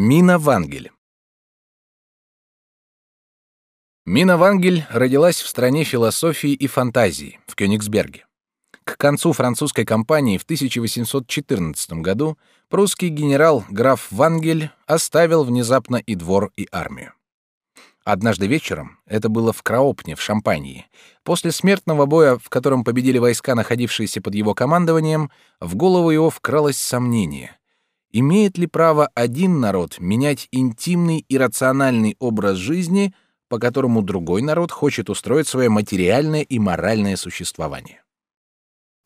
Мина Вангель. Мина Вангель родилась в стране философии и фантазии, в Кёнигсберге. К концу французской кампании в 1814 году прусский генерал граф Вангель оставил внезапно и двор, и армию. Однажды вечером, это было в Краопне в Шампании, после смертного боя, в котором победили войска, находившиеся под его командованием, в голову его вкралось сомнение. Имеет ли право один народ менять интимный и рациональный образ жизни, по которому другой народ хочет устроить свое материальное и моральное существование?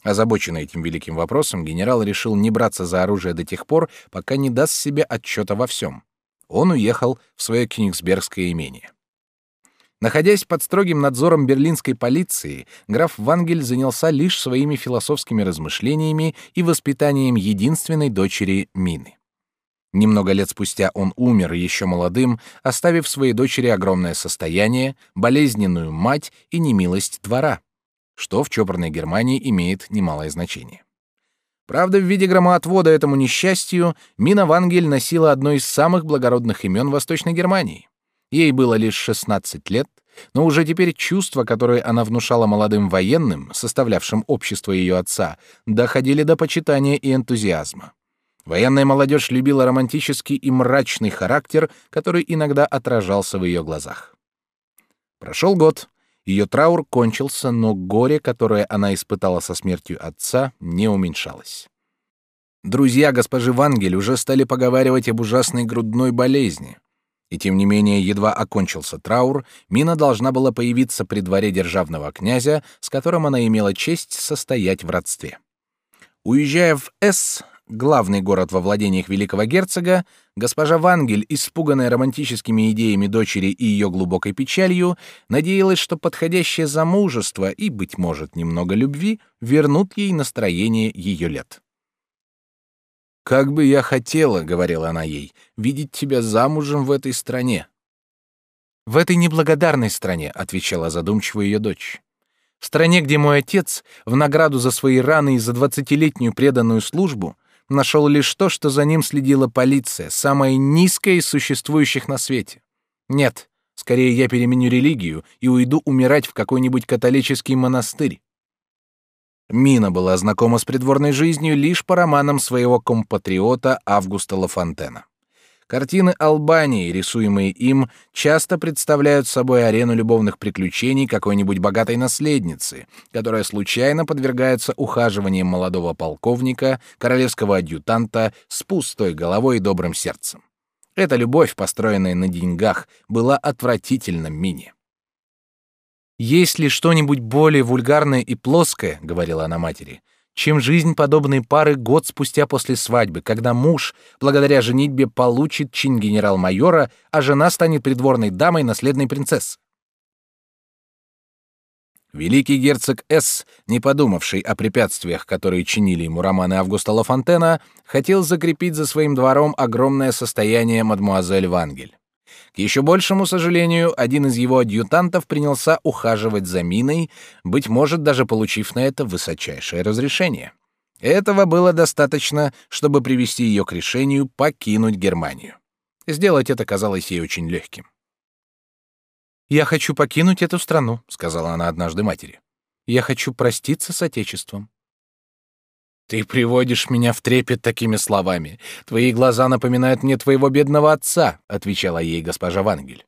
Озабоченный этим великим вопросом, генерал решил не браться за оружие до тех пор, пока не даст себе отчета во всем. Он уехал в свое кенигсбергское имение. Находясь под строгим надзором берлинской полиции, граф Вангель занялся лишь своими философскими размышлениями и воспитанием единственной дочери Мины. Немного лет спустя он умер еще молодым, оставив своей дочери огромное состояние, болезненную мать и немилость двора, что в чопорной Германии имеет немалое значение. Правда, в виде громоотвода этому несчастью Мина Вангель носила одно из самых благородных имен Восточной Германии. Ей было лишь 16 лет, но уже теперь чувства, которые она внушала молодым военным, составлявшим общество ее отца, доходили до почитания и энтузиазма. Военная молодежь любила романтический и мрачный характер, который иногда отражался в ее глазах. Прошел год, ее траур кончился, но горе, которое она испытала со смертью отца, не уменьшалось. Друзья госпожи Вангель уже стали поговаривать об ужасной грудной болезни. И тем не менее, едва окончился траур, Мина должна была появиться при дворе державного князя, с которым она имела честь состоять в родстве. Уезжая в С, главный город во владениях великого герцога, госпожа Вангель, испуганная романтическими идеями дочери и ее глубокой печалью, надеялась, что подходящее замужество и, быть может, немного любви вернут ей настроение ее лет. «Как бы я хотела, — говорила она ей, — видеть тебя замужем в этой стране». «В этой неблагодарной стране», — отвечала задумчиво ее дочь. «В стране, где мой отец, в награду за свои раны и за двадцатилетнюю преданную службу, нашел лишь то, что за ним следила полиция, самая низкая из существующих на свете. Нет, скорее я переменю религию и уйду умирать в какой-нибудь католический монастырь. Мина была знакома с придворной жизнью лишь по романам своего компатриота Августа Лафонтена. Картины Албании, рисуемые им, часто представляют собой арену любовных приключений какой-нибудь богатой наследницы, которая случайно подвергается ухаживаниям молодого полковника, королевского адъютанта с пустой головой и добрым сердцем. Эта любовь, построенная на деньгах, была отвратительна Мине. «Есть ли что-нибудь более вульгарное и плоское, — говорила она матери, — чем жизнь подобной пары год спустя после свадьбы, когда муж, благодаря женитьбе, получит чин генерал-майора, а жена станет придворной дамой наследной принцессы?» Великий герцог С, не подумавший о препятствиях, которые чинили ему романы Августа Лафонтена, хотел закрепить за своим двором огромное состояние мадмуазель Вангель. К еще большему сожалению, один из его адъютантов принялся ухаживать за Миной, быть может, даже получив на это высочайшее разрешение. Этого было достаточно, чтобы привести ее к решению покинуть Германию. Сделать это казалось ей очень легким. «Я хочу покинуть эту страну», — сказала она однажды матери. «Я хочу проститься с Отечеством. Ты приводишь меня в трепет такими словами. Твои глаза напоминают мне твоего бедного отца, отвечала ей госпожа Вангель.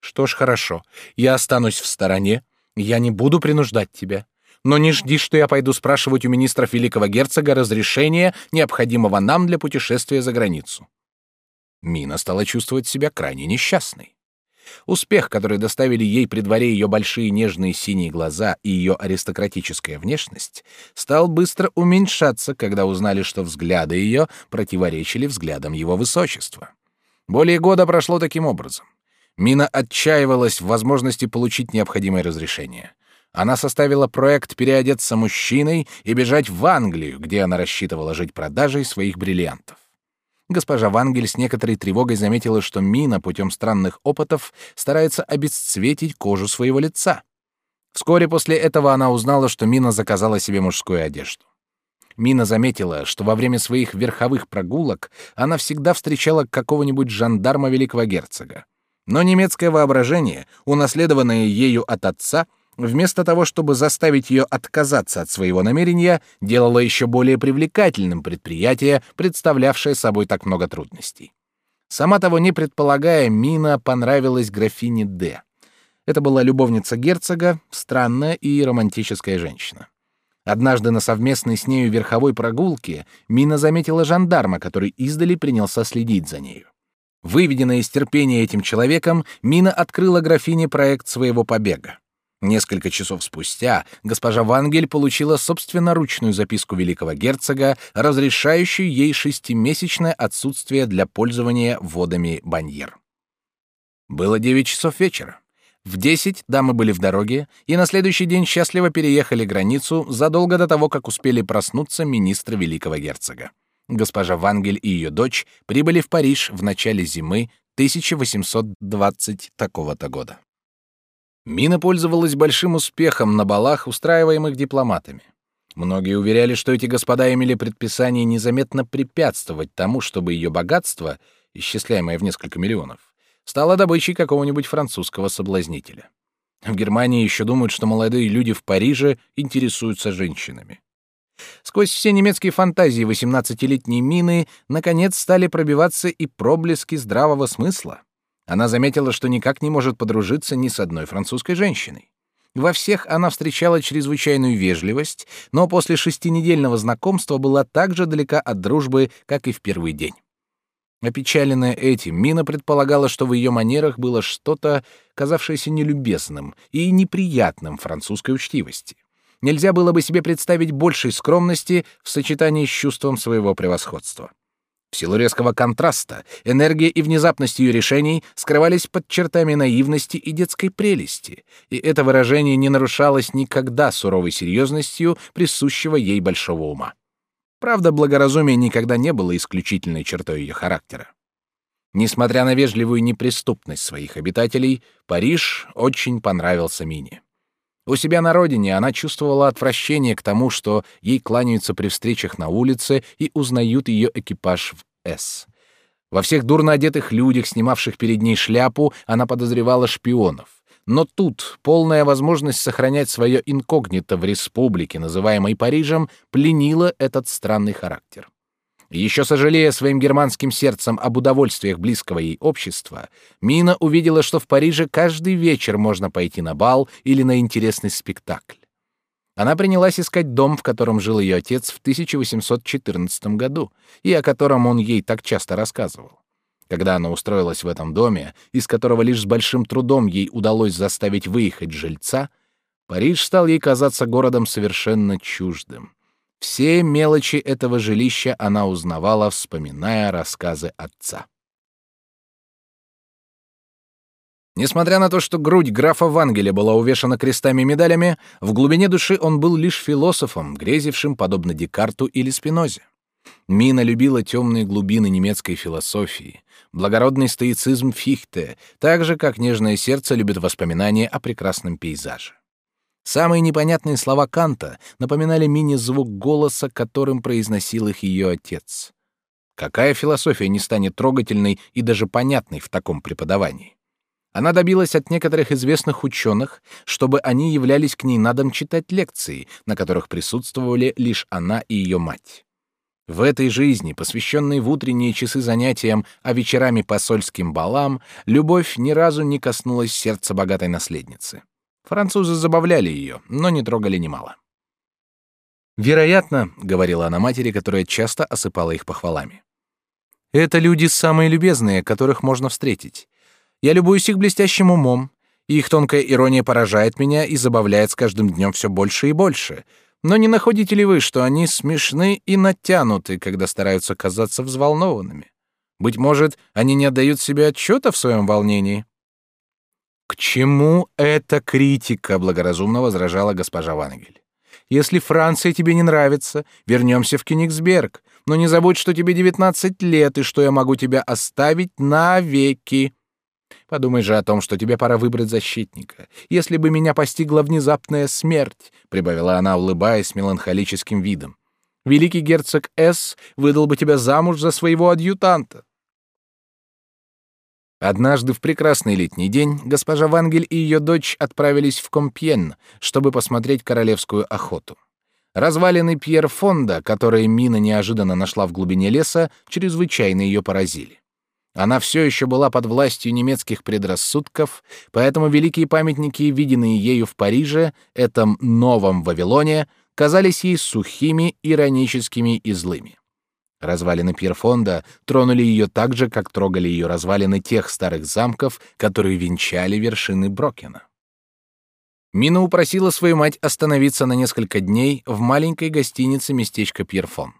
Что ж, хорошо. Я останусь в стороне. Я не буду принуждать тебя. Но не жди, что я пойду спрашивать у министров великого герцога разрешения, необходимого нам для путешествия за границу. Мина стала чувствовать себя крайне несчастной. Успех, который доставили ей при дворе ее большие нежные синие глаза и ее аристократическая внешность, стал быстро уменьшаться, когда узнали, что взгляды ее противоречили взглядам его высочества. Более года прошло таким образом. Мина отчаивалась в возможности получить необходимое разрешение. Она составила проект переодеться мужчиной и бежать в Англию, где она рассчитывала жить продажей своих бриллиантов. Госпожа Вангель с некоторой тревогой заметила, что Мина путем странных опытов старается обесцветить кожу своего лица. Вскоре после этого она узнала, что Мина заказала себе мужскую одежду. Мина заметила, что во время своих верховых прогулок она всегда встречала какого-нибудь жандарма великого герцога. Но немецкое воображение, унаследованное ею от отца, вместо того, чтобы заставить ее отказаться от своего намерения, делало еще более привлекательным предприятие, представлявшее собой так много трудностей. Сама того не предполагая, Мина понравилась графине Д. Это была любовница герцога, странная и романтическая женщина. Однажды на совместной с нею верховой прогулке Мина заметила жандарма, который издали принялся следить за нею. Выведенная из терпения этим человеком, Мина открыла графине проект своего побега. Несколько часов спустя госпожа Вангель получила собственноручную записку великого герцога, разрешающую ей шестимесячное отсутствие для пользования водами Баньер. Было девять часов вечера. В десять дамы были в дороге, и на следующий день счастливо переехали границу задолго до того, как успели проснуться министры великого герцога. Госпожа Вангель и ее дочь прибыли в Париж в начале зимы 1820 такого-то года. Мина пользовалась большим успехом на балах, устраиваемых дипломатами. Многие уверяли, что эти господа имели предписание незаметно препятствовать тому, чтобы ее богатство, исчисляемое в несколько миллионов, стала добычей какого-нибудь французского соблазнителя. В Германии еще думают, что молодые люди в Париже интересуются женщинами. Сквозь все немецкие фантазии 18-летней Мины наконец стали пробиваться и проблески здравого смысла. Она заметила, что никак не может подружиться ни с одной французской женщиной. Во всех она встречала чрезвычайную вежливость, но после шестинедельного знакомства была так же далека от дружбы, как и в первый день. Опечаленная этим, Мина предполагала, что в ее манерах было что-то, казавшееся нелюбезным и неприятным французской учтивости. Нельзя было бы себе представить большей скромности в сочетании с чувством своего превосходства. В силу резкого контраста энергия и внезапность ее решений скрывались под чертами наивности и детской прелести, и это выражение не нарушалось никогда суровой серьезностью присущего ей большого ума. Правда, благоразумие никогда не было исключительной чертой ее характера. Несмотря на вежливую неприступность своих обитателей, Париж очень понравился Мине. У себя на родине она чувствовала отвращение к тому, что ей кланяются при встречах на улице и узнают ее экипаж в «С». Во всех дурно одетых людях, снимавших перед ней шляпу, она подозревала шпионов. Но тут полная возможность сохранять свое инкогнито в республике, называемой Парижем, пленила этот странный характер. Еще сожалея своим германским сердцем об удовольствиях близкого ей общества, Мина увидела, что в Париже каждый вечер можно пойти на бал или на интересный спектакль. Она принялась искать дом, в котором жил ее отец в 1814 году, и о котором он ей так часто рассказывал. Когда она устроилась в этом доме, из которого лишь с большим трудом ей удалось заставить выехать жильца, Париж стал ей казаться городом совершенно чуждым. Все мелочи этого жилища она узнавала, вспоминая рассказы отца. Несмотря на то, что грудь графа Вангеля была увешана крестами и медалями, в глубине души он был лишь философом, грезившим подобно Декарту или Спинозе. Мина любила темные глубины немецкой философии, благородный стоицизм Фихте, так же, как нежное сердце любит воспоминания о прекрасном пейзаже. Самые непонятные слова Канта напоминали Мине звук голоса, которым произносил их ее отец. Какая философия не станет трогательной и даже понятной в таком преподавании? Она добилась от некоторых известных ученых, чтобы они являлись к ней на дом читать лекции, на которых присутствовали лишь она и ее мать. В этой жизни, посвященной в утренние часы занятиям, а вечерами посольским балам, любовь ни разу не коснулась сердца богатой наследницы. Французы забавляли ее, но не трогали немало. «Вероятно», — говорила она матери, которая часто осыпала их похвалами. «Это люди самые любезные, которых можно встретить. Я любуюсь их блестящим умом, и их тонкая ирония поражает меня и забавляет с каждым днем все больше и больше, но не находите ли вы, что они смешны и натянуты, когда стараются казаться взволнованными? Быть может, они не отдают себе отчета в своем волнении? К чему эта критика, благоразумно возражала госпожа Вангель. Если Франция тебе не нравится, вернемся в Кенигсберг, но не забудь, что тебе девятнадцать лет и что я могу тебя оставить навеки. Подумай же о том, что тебе пора выбрать защитника. Если бы меня постигла внезапная смерть, прибавила она, улыбаясь меланхолическим видом, Великий герцог С. выдал бы тебя замуж за своего адъютанта. Однажды в прекрасный летний день госпожа Вангель и ее дочь отправились в Компьен, чтобы посмотреть королевскую охоту. Развалины Пьер Фонда, которые Мина неожиданно нашла в глубине леса, чрезвычайно ее поразили. Она все еще была под властью немецких предрассудков, поэтому великие памятники, виденные ею в Париже, этом новом Вавилоне, казались ей сухими, ироническими и злыми. Развалины Пьерфонда тронули ее так же, как трогали ее развалины тех старых замков, которые венчали вершины Брокена. Мина упросила свою мать остановиться на несколько дней в маленькой гостинице местечка Пьерфон.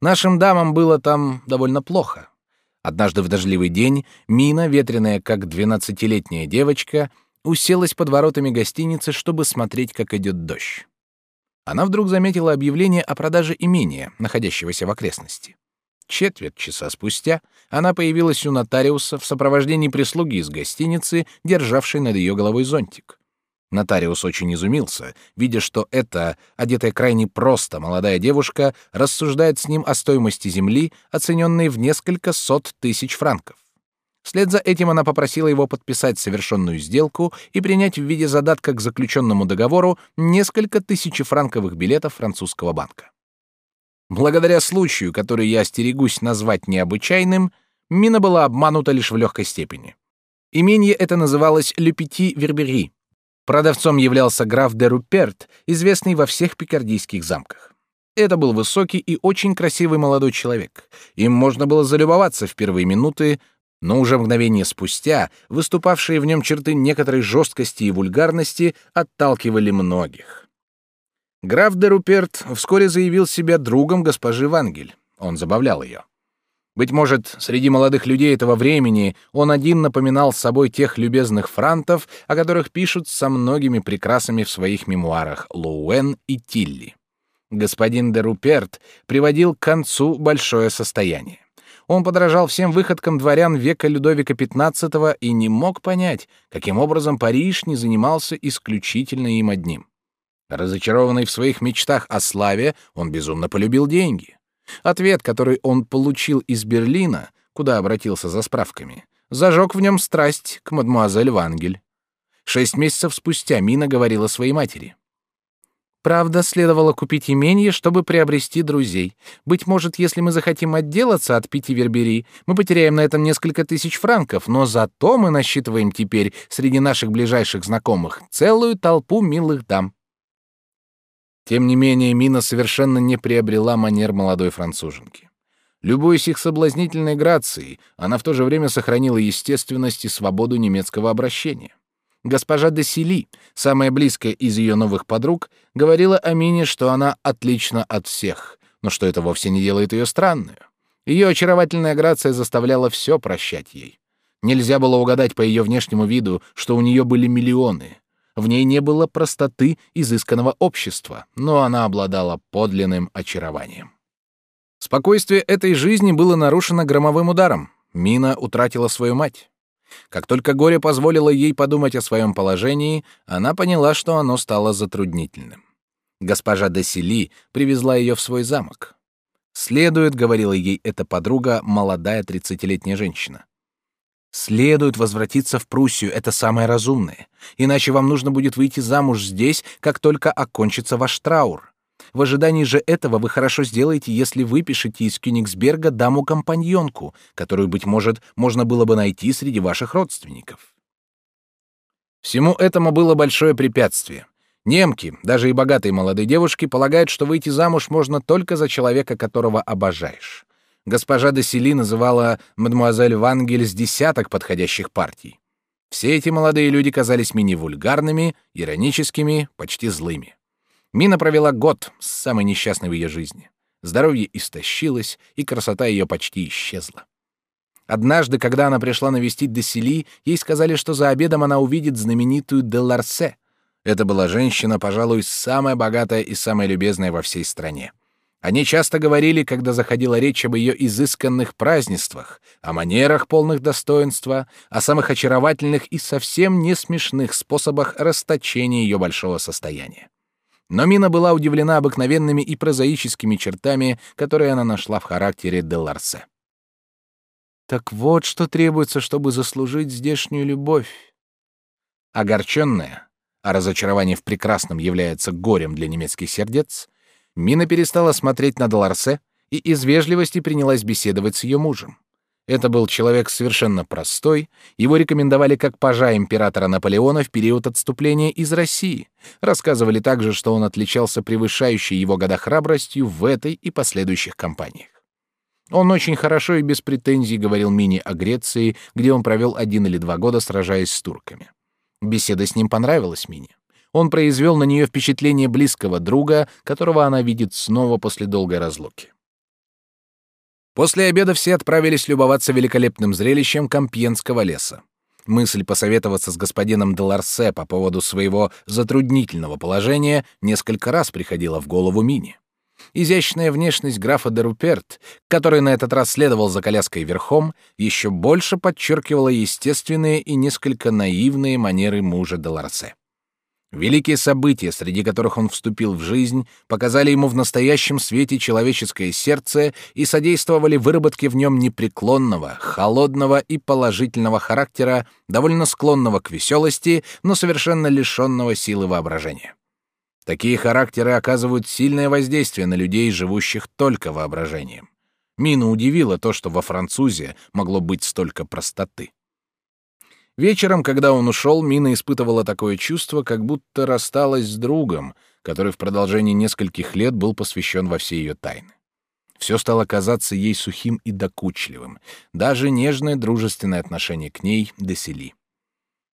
Нашим дамам было там довольно плохо. Однажды в дождливый день Мина, ветреная как двенадцатилетняя девочка, уселась под воротами гостиницы, чтобы смотреть, как идет дождь она вдруг заметила объявление о продаже имения, находящегося в окрестности. Четверть часа спустя она появилась у нотариуса в сопровождении прислуги из гостиницы, державшей над ее головой зонтик. Нотариус очень изумился, видя, что эта, одетая крайне просто, молодая девушка рассуждает с ним о стоимости земли, оцененной в несколько сот тысяч франков. Вслед за этим она попросила его подписать совершенную сделку и принять в виде задатка к заключенному договору несколько тысячефранковых билетов французского банка. Благодаря случаю, который я остерегусь назвать необычайным, Мина была обманута лишь в легкой степени. Имение это называлось «Le Petit Verberie». Продавцом являлся граф де Руперт, известный во всех пикардийских замках. Это был высокий и очень красивый молодой человек. Им можно было залюбоваться в первые минуты, но уже мгновение спустя выступавшие в нем черты некоторой жесткости и вульгарности отталкивали многих. Граф де Руперт вскоре заявил себя другом госпожи Вангель. Он забавлял ее. Быть может, среди молодых людей этого времени он один напоминал собой тех любезных франтов, о которых пишут со многими прекрасами в своих мемуарах Лоуэн и Тилли. Господин де Руперт приводил к концу большое состояние. Он подражал всем выходкам дворян века Людовика XV и не мог понять, каким образом Париж не занимался исключительно им одним. Разочарованный в своих мечтах о славе, он безумно полюбил деньги. Ответ, который он получил из Берлина, куда обратился за справками, зажег в нем страсть к мадмуазель Вангель. Шесть месяцев спустя Мина говорила своей матери. Правда, следовало купить имение, чтобы приобрести друзей. Быть может, если мы захотим отделаться от Пяти Вербери, мы потеряем на этом несколько тысяч франков, но зато мы насчитываем теперь среди наших ближайших знакомых целую толпу милых дам. Тем не менее, Мина совершенно не приобрела манер молодой француженки. Любуясь их соблазнительной грацией, она в то же время сохранила естественность и свободу немецкого обращения. Госпожа де Сили, самая близкая из ее новых подруг, говорила о Мине, что она отлична от всех, но что это вовсе не делает ее странной. Ее очаровательная грация заставляла все прощать ей. Нельзя было угадать по ее внешнему виду, что у нее были миллионы. В ней не было простоты изысканного общества, но она обладала подлинным очарованием. Спокойствие этой жизни было нарушено громовым ударом. Мина утратила свою мать. Как только горе позволило ей подумать о своем положении, она поняла, что оно стало затруднительным. Госпожа де Сели привезла ее в свой замок. «Следует», — говорила ей эта подруга, молодая тридцатилетняя женщина. «Следует возвратиться в Пруссию, это самое разумное. Иначе вам нужно будет выйти замуж здесь, как только окончится ваш траур. В ожидании же этого вы хорошо сделаете, если выпишете из Кёнигсберга даму-компаньонку, которую, быть может, можно было бы найти среди ваших родственников. Всему этому было большое препятствие. Немки, даже и богатые молодые девушки, полагают, что выйти замуж можно только за человека, которого обожаешь. Госпожа де Сели называла мадемуазель Вангель с десяток подходящих партий. Все эти молодые люди казались мини-вульгарными, ироническими, почти злыми. Мина провела год, самый несчастный в ее жизни. Здоровье истощилось, и красота ее почти исчезла. Однажды, когда она пришла навестить Десили, ей сказали, что за обедом она увидит знаменитую де Ларсе. Это была женщина, пожалуй, самая богатая и самая любезная во всей стране. Они часто говорили, когда заходила речь об ее изысканных празднествах, о манерах полных достоинства, о самых очаровательных и совсем не смешных способах расточения ее большого состояния. Но Мина была удивлена обыкновенными и прозаическими чертами, которые она нашла в характере де Ларсе. Так вот, что требуется, чтобы заслужить здешнюю любовь. Огорченная, а разочарование в прекрасном является горем для немецких сердец, Мина перестала смотреть на Деларсе и из вежливости принялась беседовать с ее мужем. Это был человек совершенно простой, его рекомендовали как пажа императора Наполеона в период отступления из России. Рассказывали также, что он отличался превышающей его года храбростью в этой и последующих кампаниях. Он очень хорошо и без претензий говорил Мине о Греции, где он провел один или два года, сражаясь с турками. Беседа с ним понравилась Мине. Он произвел на нее впечатление близкого друга, которого она видит снова после долгой разлуки. После обеда все отправились любоваться великолепным зрелищем Компьенского леса. Мысль посоветоваться с господином Деларсе по поводу своего затруднительного положения несколько раз приходила в голову Мине. Изящная внешность графа де Руперт, который на этот раз следовал за коляской верхом, еще больше подчеркивала естественные и несколько наивные манеры мужа Деларсе. Великие события, среди которых он вступил в жизнь, показали ему в настоящем свете человеческое сердце и содействовали выработке в нем непреклонного, холодного и положительного характера, довольно склонного к веселости, но совершенно лишенного силы воображения. Такие характеры оказывают сильное воздействие на людей, живущих только воображением. Мину удивило то, что во французе могло быть столько простоты. Вечером, когда он ушел, Мина испытывала такое чувство, как будто рассталась с другом, который в продолжении нескольких лет был посвящен во все ее тайны. Все стало казаться ей сухим и докучливым, даже нежное дружественное отношение к ней досели.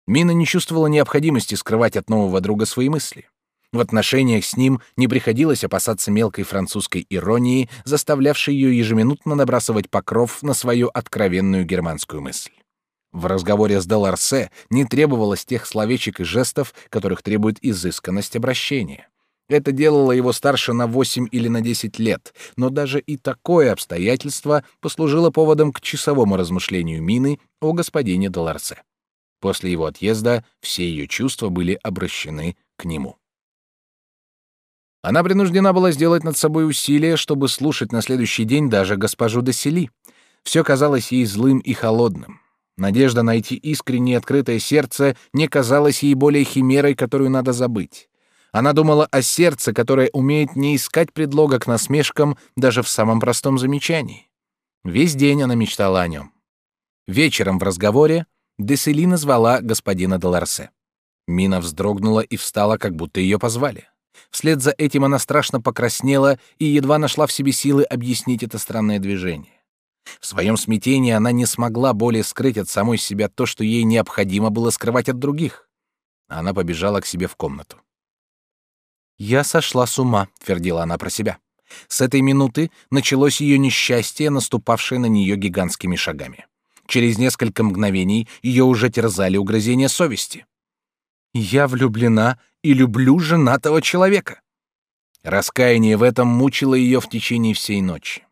Мина не чувствовала необходимости скрывать от нового друга свои мысли. В отношениях с ним не приходилось опасаться мелкой французской иронии, заставлявшей ее ежеминутно набрасывать покров на свою откровенную германскую мысль. В разговоре с Деларсе не требовалось тех словечек и жестов, которых требует изысканность обращения. Это делало его старше на 8 или на 10 лет, но даже и такое обстоятельство послужило поводом к часовому размышлению Мины о господине Деларсе. После его отъезда все ее чувства были обращены к нему. Она принуждена была сделать над собой усилие, чтобы слушать на следующий день даже госпожу Десели. Все казалось ей злым и холодным. Надежда найти искреннее открытое сердце не казалась ей более химерой, которую надо забыть. Она думала о сердце, которое умеет не искать предлога к насмешкам даже в самом простом замечании. Весь день она мечтала о нем. Вечером в разговоре Десели назвала господина Деларсе. Мина вздрогнула и встала, как будто ее позвали. Вслед за этим она страшно покраснела и едва нашла в себе силы объяснить это странное движение. В своем смятении она не смогла более скрыть от самой себя то, что ей необходимо было скрывать от других. Она побежала к себе в комнату. «Я сошла с ума», — твердила она про себя. С этой минуты началось ее несчастье, наступавшее на нее гигантскими шагами. Через несколько мгновений ее уже терзали угрызения совести. «Я влюблена и люблю женатого человека». Раскаяние в этом мучило ее в течение всей ночи.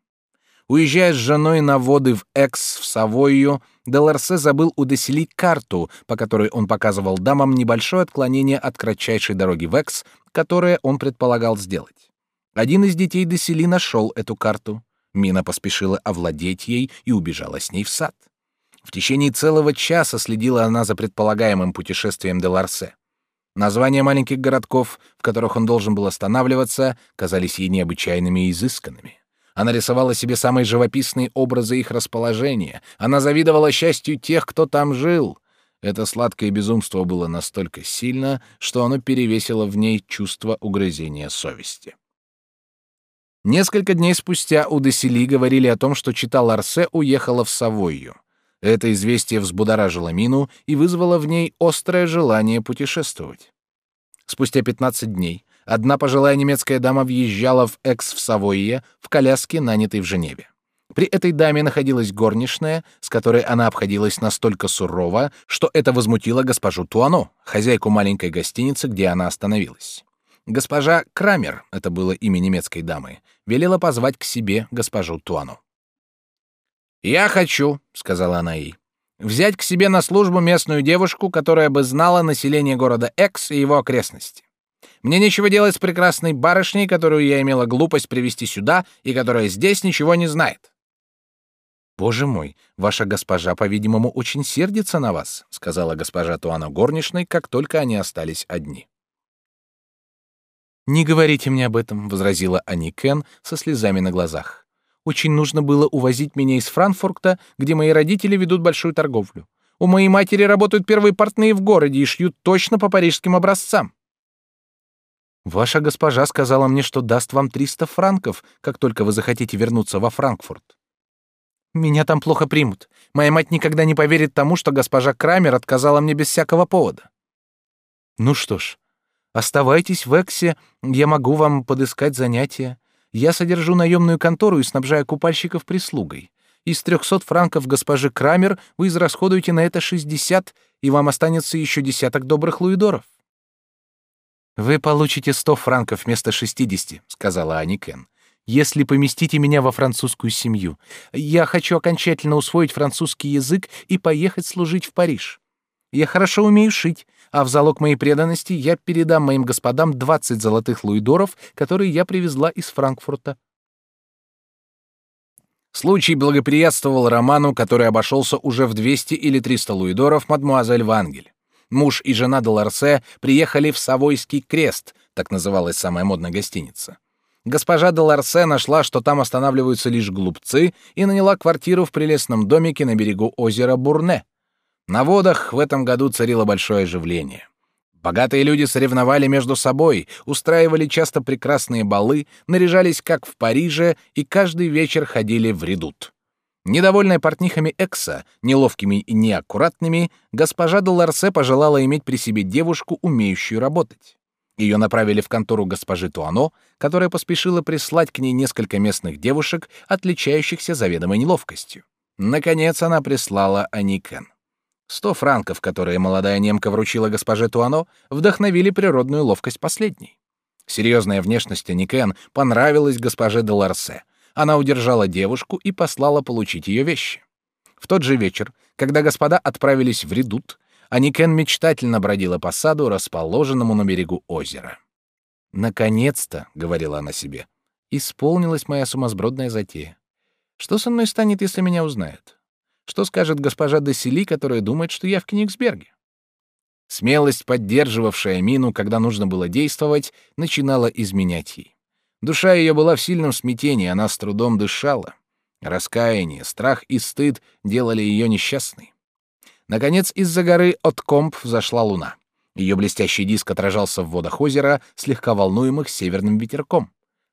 Уезжая с женой на воды в Экс, в Савойю, Деларсе забыл у Десели карту, по которой он показывал дамам небольшое отклонение от кратчайшей дороги в Экс, которое он предполагал сделать. Один из детей Десели нашел эту карту. Мина поспешила овладеть ей и убежала с ней в сад. В течение целого часа следила она за предполагаемым путешествием Деларсе. Названия маленьких городков, в которых он должен был останавливаться, казались ей необычайными и изысканными. Она рисовала себе самые живописные образы их расположения. Она завидовала счастью тех, кто там жил. Это сладкое безумство было настолько сильно, что оно перевесило в ней чувство угрызения совести. Несколько дней спустя у Десели говорили о том, что читал Арсе уехала в Савойю. Это известие взбудоражило Мину и вызвало в ней острое желание путешествовать. Спустя 15 дней одна пожилая немецкая дама въезжала в Экс в Савойе в коляске, нанятой в Женеве. При этой даме находилась горничная, с которой она обходилась настолько сурово, что это возмутило госпожу Туано, хозяйку маленькой гостиницы, где она остановилась. Госпожа Крамер, это было имя немецкой дамы, велела позвать к себе госпожу Туано. «Я хочу», — сказала она ей, — «взять к себе на службу местную девушку, которая бы знала население города Экс и его окрестности. Мне нечего делать с прекрасной барышней, которую я имела глупость привести сюда и которая здесь ничего не знает. Боже мой, ваша госпожа, по-видимому, очень сердится на вас, сказала госпожа Туана горничной, как только они остались одни. Не говорите мне об этом, возразила Ани Кен со слезами на глазах. Очень нужно было увозить меня из Франкфурта, где мои родители ведут большую торговлю. У моей матери работают первые портные в городе и шьют точно по парижским образцам. Ваша госпожа сказала мне, что даст вам 300 франков, как только вы захотите вернуться во Франкфурт. Меня там плохо примут. Моя мать никогда не поверит тому, что госпожа Крамер отказала мне без всякого повода. Ну что ж, оставайтесь в Эксе, я могу вам подыскать занятия. Я содержу наемную контору и снабжаю купальщиков прислугой. Из 300 франков госпожи Крамер вы израсходуете на это 60, и вам останется еще десяток добрых луидоров. Вы получите сто франков вместо шестидесяти, сказала Аникен. Если поместите меня во французскую семью, я хочу окончательно усвоить французский язык и поехать служить в Париж. Я хорошо умею шить, а в залог моей преданности я передам моим господам двадцать золотых луидоров, которые я привезла из Франкфурта. Случай благоприятствовал роману, который обошелся уже в 200 или 300 луидоров мадмуазель Вангель. Муж и жена Деларсе приехали в Савойский крест, так называлась самая модная гостиница. Госпожа Деларсе нашла, что там останавливаются лишь глупцы, и наняла квартиру в прелестном домике на берегу озера Бурне. На водах в этом году царило большое оживление. Богатые люди соревновали между собой, устраивали часто прекрасные балы, наряжались как в Париже и каждый вечер ходили в редут. Недовольная портнихами Экса, неловкими и неаккуратными, госпожа Доларсе пожелала иметь при себе девушку, умеющую работать. Ее направили в контору госпожи Туано, которая поспешила прислать к ней несколько местных девушек, отличающихся заведомой неловкостью. Наконец она прислала Аникен. Сто франков, которые молодая немка вручила госпоже Туано, вдохновили природную ловкость последней. Серьезная внешность Аникен понравилась госпоже Деларсе — она удержала девушку и послала получить ее вещи. В тот же вечер, когда господа отправились в редут, Аникен мечтательно бродила по саду, расположенному на берегу озера. «Наконец-то», — говорила она себе, — «исполнилась моя сумасбродная затея. Что со мной станет, если меня узнают? Что скажет госпожа Десели, которая думает, что я в Кенигсберге?» Смелость, поддерживавшая Мину, когда нужно было действовать, начинала изменять ей. Душа ее была в сильном смятении, она с трудом дышала. Раскаяние, страх и стыд делали ее несчастной. Наконец, из-за горы от Комп взошла луна. Ее блестящий диск отражался в водах озера, слегка волнуемых северным ветерком.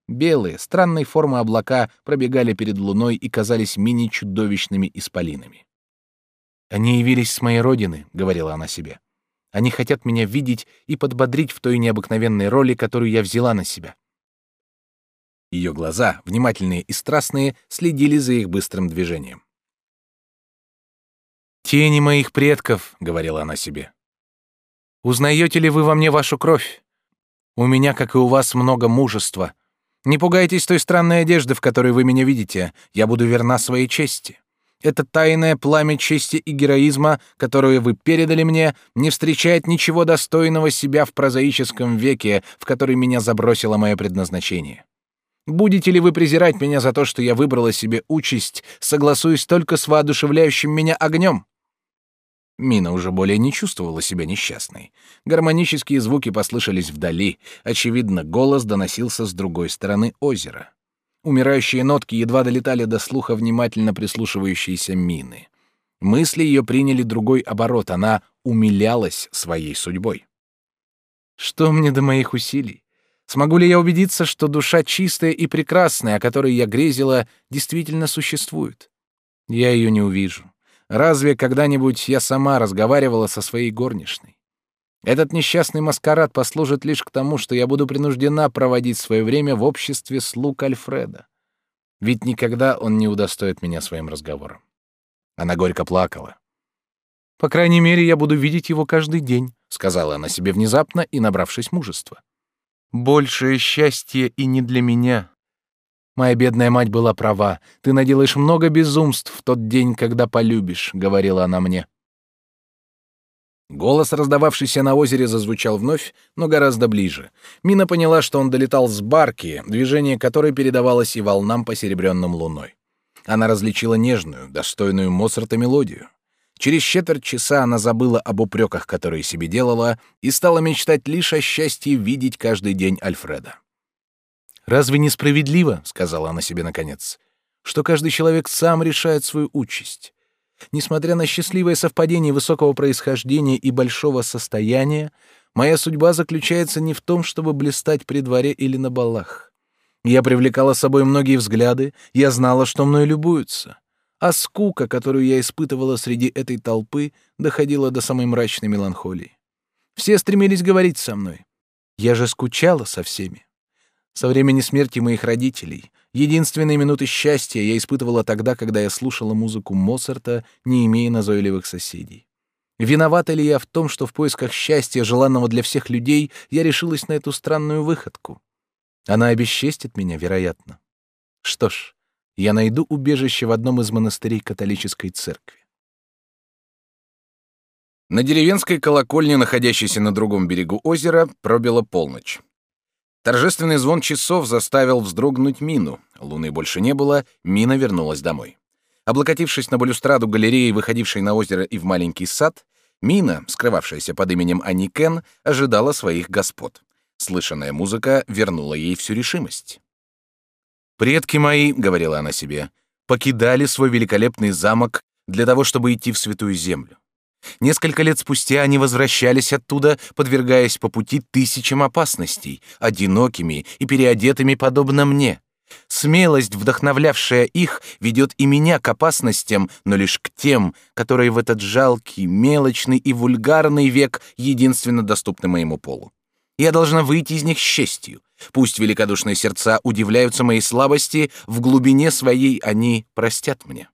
Белые, странной формы облака пробегали перед луной и казались мини-чудовищными исполинами. «Они явились с моей родины», — говорила она себе. «Они хотят меня видеть и подбодрить в той необыкновенной роли, которую я взяла на себя. Ее глаза, внимательные и страстные, следили за их быстрым движением. «Тени моих предков», — говорила она себе. «Узнаете ли вы во мне вашу кровь? У меня, как и у вас, много мужества. Не пугайтесь той странной одежды, в которой вы меня видите. Я буду верна своей чести. Это тайное пламя чести и героизма, которое вы передали мне, не встречает ничего достойного себя в прозаическом веке, в который меня забросило мое предназначение. Будете ли вы презирать меня за то, что я выбрала себе участь, согласуясь только с воодушевляющим меня огнем?» Мина уже более не чувствовала себя несчастной. Гармонические звуки послышались вдали. Очевидно, голос доносился с другой стороны озера. Умирающие нотки едва долетали до слуха внимательно прислушивающейся Мины. Мысли ее приняли другой оборот, она умилялась своей судьбой. «Что мне до моих усилий? Смогу ли я убедиться, что душа чистая и прекрасная, о которой я грезила, действительно существует? Я ее не увижу. Разве когда-нибудь я сама разговаривала со своей горничной? Этот несчастный маскарад послужит лишь к тому, что я буду принуждена проводить свое время в обществе слуг Альфреда. Ведь никогда он не удостоит меня своим разговором. Она горько плакала. «По крайней мере, я буду видеть его каждый день», — сказала она себе внезапно и набравшись мужества. Большее счастье и не для меня. Моя бедная мать была права. Ты наделаешь много безумств в тот день, когда полюбишь, говорила она мне. Голос, раздававшийся на озере, зазвучал вновь, но гораздо ближе. Мина поняла, что он долетал с барки, движение которой передавалось и волнам посеребренным луной. Она различила нежную, достойную Моцарта мелодию. Через четверть часа она забыла об упреках, которые себе делала, и стала мечтать лишь о счастье видеть каждый день Альфреда. «Разве несправедливо, — сказала она себе наконец, — что каждый человек сам решает свою участь? Несмотря на счастливое совпадение высокого происхождения и большого состояния, моя судьба заключается не в том, чтобы блистать при дворе или на балах. Я привлекала с собой многие взгляды, я знала, что мной любуются. А скука, которую я испытывала среди этой толпы, доходила до самой мрачной меланхолии. Все стремились говорить со мной. Я же скучала со всеми. Со времени смерти моих родителей единственные минуты счастья я испытывала тогда, когда я слушала музыку Моцарта, не имея назойливых соседей. Виновата ли я в том, что в поисках счастья, желанного для всех людей, я решилась на эту странную выходку? Она обесчестит меня, вероятно. Что ж, я найду убежище в одном из монастырей католической церкви. На деревенской колокольне, находящейся на другом берегу озера, пробила полночь. Торжественный звон часов заставил вздрогнуть Мину. Луны больше не было, Мина вернулась домой. Облокотившись на балюстраду галереи, выходившей на озеро и в маленький сад, Мина, скрывавшаяся под именем Ани Кен, ожидала своих господ. Слышанная музыка вернула ей всю решимость. «Предки мои», — говорила она себе, — «покидали свой великолепный замок для того, чтобы идти в Святую Землю. Несколько лет спустя они возвращались оттуда, подвергаясь по пути тысячам опасностей, одинокими и переодетыми подобно мне. Смелость, вдохновлявшая их, ведет и меня к опасностям, но лишь к тем, которые в этот жалкий, мелочный и вульгарный век единственно доступны моему полу. Я должна выйти из них с честью. Пусть великодушные сердца удивляются моей слабости, в глубине своей они простят мне.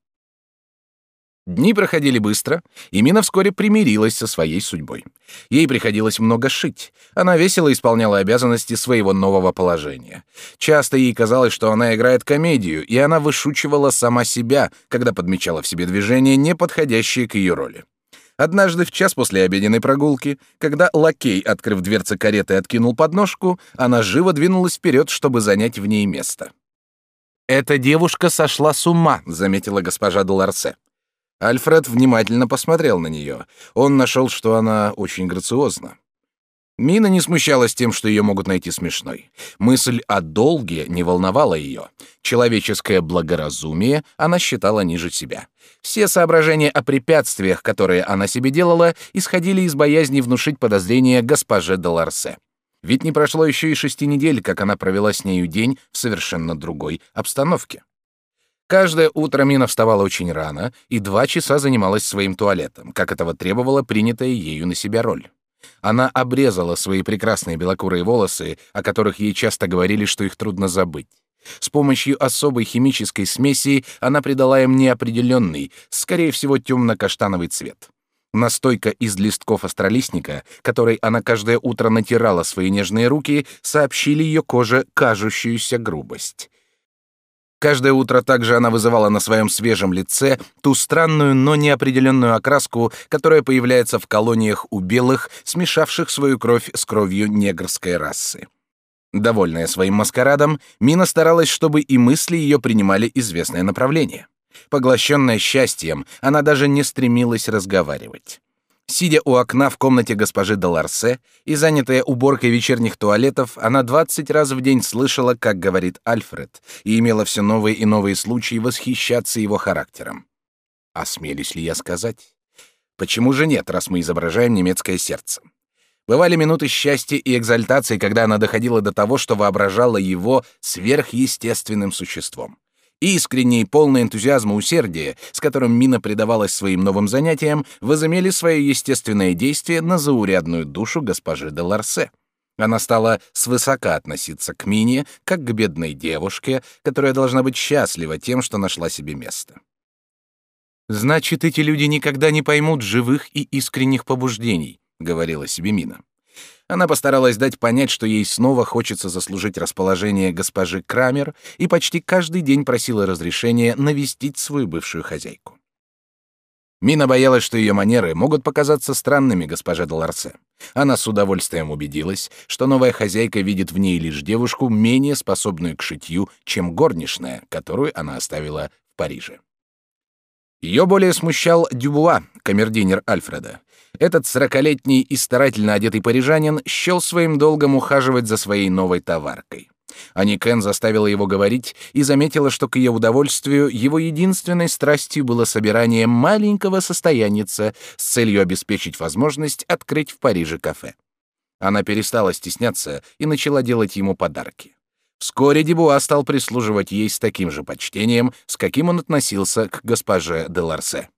Дни проходили быстро, и Мина вскоре примирилась со своей судьбой. Ей приходилось много шить. Она весело исполняла обязанности своего нового положения. Часто ей казалось, что она играет комедию, и она вышучивала сама себя, когда подмечала в себе движения, не подходящие к ее роли. Однажды в час после обеденной прогулки, когда лакей, открыв дверцы кареты, откинул подножку, она живо двинулась вперед, чтобы занять в ней место. «Эта девушка сошла с ума», — заметила госпожа Дуларсе. Альфред внимательно посмотрел на нее. Он нашел, что она очень грациозна. Мина не смущалась тем, что ее могут найти смешной. Мысль о долге не волновала ее. Человеческое благоразумие она считала ниже себя. Все соображения о препятствиях, которые она себе делала, исходили из боязни внушить подозрения госпоже Деларсе. Ведь не прошло еще и шести недель, как она провела с нею день в совершенно другой обстановке. Каждое утро Мина вставала очень рано и два часа занималась своим туалетом, как этого требовала принятая ею на себя роль. Она обрезала свои прекрасные белокурые волосы, о которых ей часто говорили, что их трудно забыть. С помощью особой химической смеси она придала им неопределенный, скорее всего, темно-каштановый цвет. Настойка из листков астролистника, которой она каждое утро натирала свои нежные руки, сообщили ее коже кажущуюся грубость. Каждое утро также она вызывала на своем свежем лице ту странную, но неопределенную окраску, которая появляется в колониях у белых, смешавших свою кровь с кровью негрской расы. Довольная своим маскарадом, Мина старалась, чтобы и мысли ее принимали известное направление. Поглощенная счастьем, она даже не стремилась разговаривать. Сидя у окна в комнате госпожи Деларсе и занятая уборкой вечерних туалетов, она двадцать раз в день слышала, как говорит Альфред, и имела все новые и новые случаи восхищаться его характером. Осмелюсь ли я сказать? Почему же нет, раз мы изображаем немецкое сердце? Бывали минуты счастья и экзальтации, когда она доходила до того, что воображала его сверхъестественным существом. Искреннее и полное энтузиазма усердие, с которым Мина предавалась своим новым занятиям, возымели свое естественное действие на заурядную душу госпожи де Ларсе. Она стала свысока относиться к Мине, как к бедной девушке, которая должна быть счастлива тем, что нашла себе место. «Значит, эти люди никогда не поймут живых и искренних побуждений», — говорила себе Мина. Она постаралась дать понять, что ей снова хочется заслужить расположение госпожи Крамер, и почти каждый день просила разрешения навестить свою бывшую хозяйку. Мина боялась, что ее манеры могут показаться странными госпоже Деларсе. Она с удовольствием убедилась, что новая хозяйка видит в ней лишь девушку, менее способную к шитью, чем горничная, которую она оставила в Париже. Ее более смущал Дюбуа, камердинер Альфреда. Этот сорокалетний и старательно одетый парижанин счел своим долгом ухаживать за своей новой товаркой. Аникен заставила его говорить и заметила, что к ее удовольствию его единственной страстью было собирание маленького состояница с целью обеспечить возможность открыть в Париже кафе. Она перестала стесняться и начала делать ему подарки. Вскоре Дебуа стал прислуживать ей с таким же почтением, с каким он относился к госпоже де Ларсе.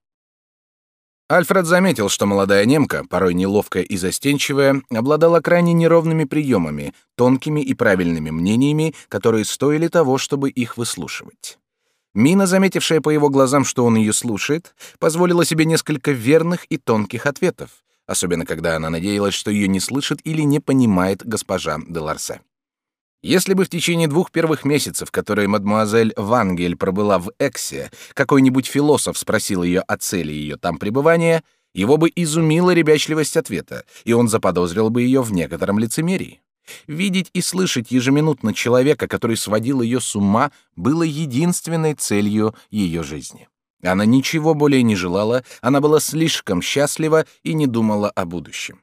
Альфред заметил, что молодая немка, порой неловкая и застенчивая, обладала крайне неровными приемами, тонкими и правильными мнениями, которые стоили того, чтобы их выслушивать. Мина, заметившая по его глазам, что он ее слушает, позволила себе несколько верных и тонких ответов, особенно когда она надеялась, что ее не слышит или не понимает госпожа де Ларсе. Если бы в течение двух первых месяцев, которые мадмуазель Вангель пробыла в Эксе, какой-нибудь философ спросил ее о цели ее там пребывания, его бы изумила ребячливость ответа, и он заподозрил бы ее в некотором лицемерии. Видеть и слышать ежеминутно человека, который сводил ее с ума, было единственной целью ее жизни. Она ничего более не желала, она была слишком счастлива и не думала о будущем.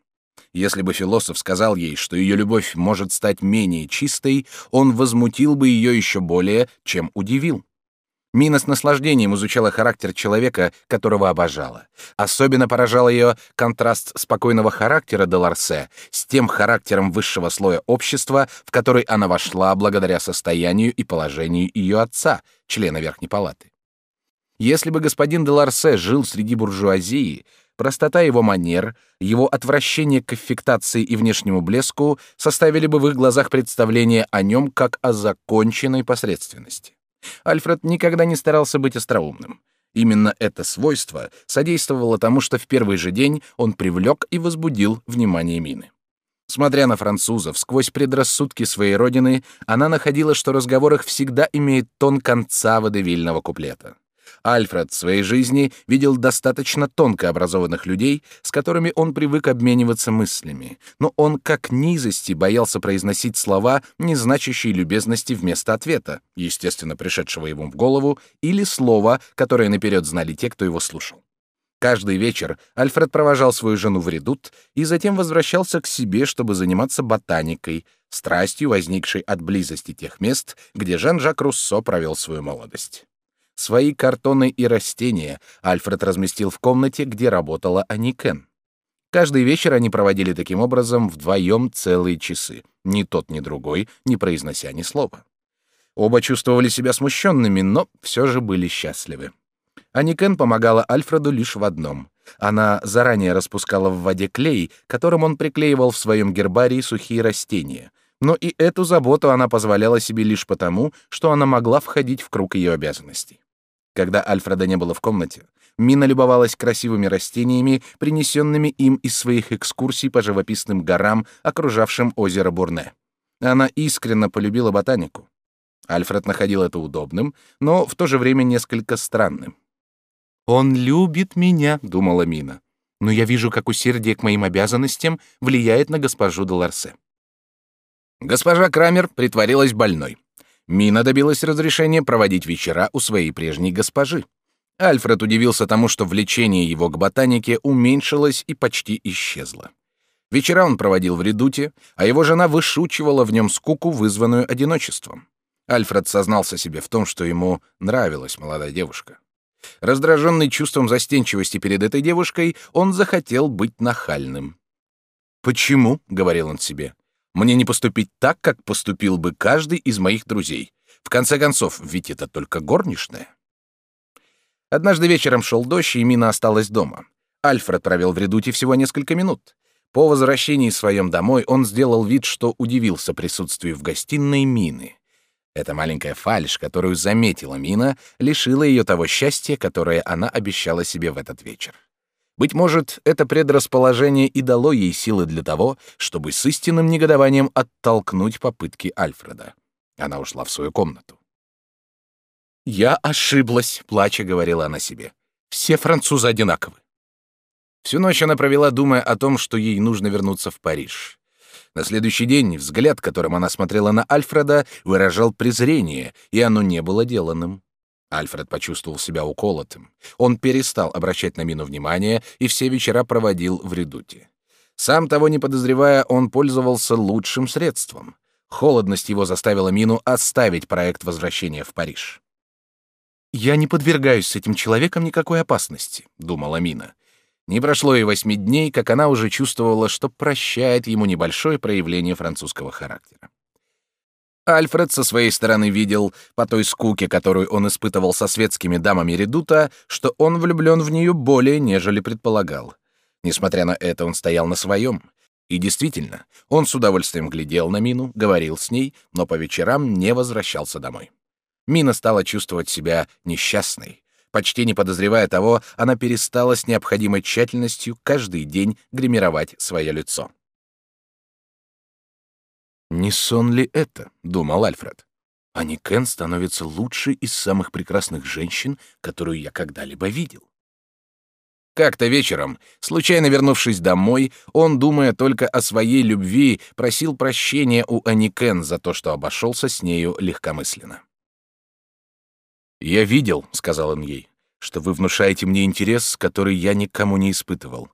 Если бы философ сказал ей, что ее любовь может стать менее чистой, он возмутил бы ее еще более, чем удивил. Мина с наслаждением изучала характер человека, которого обожала. Особенно поражал ее контраст спокойного характера Деларсе с тем характером высшего слоя общества, в который она вошла благодаря состоянию и положению ее отца, члена Верхней Палаты. Если бы господин Деларсе жил среди буржуазии, Простота его манер, его отвращение к аффектации и внешнему блеску составили бы в их глазах представление о нем как о законченной посредственности. Альфред никогда не старался быть остроумным. Именно это свойство содействовало тому, что в первый же день он привлек и возбудил внимание Мины. Смотря на французов сквозь предрассудки своей родины, она находила, что разговор их всегда имеет тон конца водевильного куплета. Альфред в своей жизни видел достаточно тонко образованных людей, с которыми он привык обмениваться мыслями, но он как низости боялся произносить слова, не значащие любезности вместо ответа, естественно, пришедшего ему в голову, или слова, которое наперед знали те, кто его слушал. Каждый вечер Альфред провожал свою жену в редут и затем возвращался к себе, чтобы заниматься ботаникой, страстью, возникшей от близости тех мест, где Жан-Жак Руссо провел свою молодость. Свои картоны и растения Альфред разместил в комнате, где работала Аникен. Каждый вечер они проводили таким образом вдвоем целые часы, ни тот, ни другой, не произнося ни слова. Оба чувствовали себя смущенными, но все же были счастливы. Аникен помогала Альфреду лишь в одном. Она заранее распускала в воде клей, которым он приклеивал в своем гербарии сухие растения. Но и эту заботу она позволяла себе лишь потому, что она могла входить в круг ее обязанностей. Когда Альфреда не было в комнате, Мина любовалась красивыми растениями, принесенными им из своих экскурсий по живописным горам, окружавшим озеро Бурне. Она искренне полюбила ботанику. Альфред находил это удобным, но в то же время несколько странным. «Он любит меня», — думала Мина, «но я вижу, как усердие к моим обязанностям влияет на госпожу де Ларсе». Госпожа Крамер притворилась больной. Мина добилась разрешения проводить вечера у своей прежней госпожи. Альфред удивился тому, что влечение его к ботанике уменьшилось и почти исчезло. Вечера он проводил в редуте, а его жена вышучивала в нем скуку, вызванную одиночеством. Альфред сознался себе в том, что ему нравилась молодая девушка. Раздраженный чувством застенчивости перед этой девушкой, он захотел быть нахальным. «Почему?» — говорил он себе. Мне не поступить так, как поступил бы каждый из моих друзей. В конце концов, ведь это только горничная. Однажды вечером шел дождь, и Мина осталась дома. Альфред провел в редуте всего несколько минут. По возвращении своем домой он сделал вид, что удивился присутствию в гостиной Мины. Эта маленькая фальшь, которую заметила Мина, лишила ее того счастья, которое она обещала себе в этот вечер. Быть может, это предрасположение и дало ей силы для того, чтобы с истинным негодованием оттолкнуть попытки Альфреда. Она ушла в свою комнату. «Я ошиблась», — плача говорила она себе. Все французы одинаковы. Всю ночь она провела, думая о том, что ей нужно вернуться в Париж. На следующий день взгляд, которым она смотрела на Альфреда, выражал презрение, и оно не было деланным. Альфред почувствовал себя уколотым. Он перестал обращать на Мину внимание и все вечера проводил в редуте. Сам того не подозревая, он пользовался лучшим средством. Холодность его заставила Мину оставить проект возвращения в Париж. «Я не подвергаюсь с этим человеком никакой опасности», — думала Мина. Не прошло и восьми дней, как она уже чувствовала, что прощает ему небольшое проявление французского характера. Альфред со своей стороны видел, по той скуке, которую он испытывал со светскими дамами редута, что он влюблен в нее более, нежели предполагал. Несмотря на это, он стоял на своем. И действительно, он с удовольствием глядел на Мину, говорил с ней, но по вечерам не возвращался домой. Мина стала чувствовать себя несчастной. Почти не подозревая того, она перестала с необходимой тщательностью каждый день гримировать свое лицо. «Не сон ли это?» — думал Альфред. «Аникен становится лучшей из самых прекрасных женщин, которую я когда-либо видел». Как-то вечером, случайно вернувшись домой, он, думая только о своей любви, просил прощения у Аникен за то, что обошелся с нею легкомысленно. «Я видел», — сказал он ей, — «что вы внушаете мне интерес, который я никому не испытывал.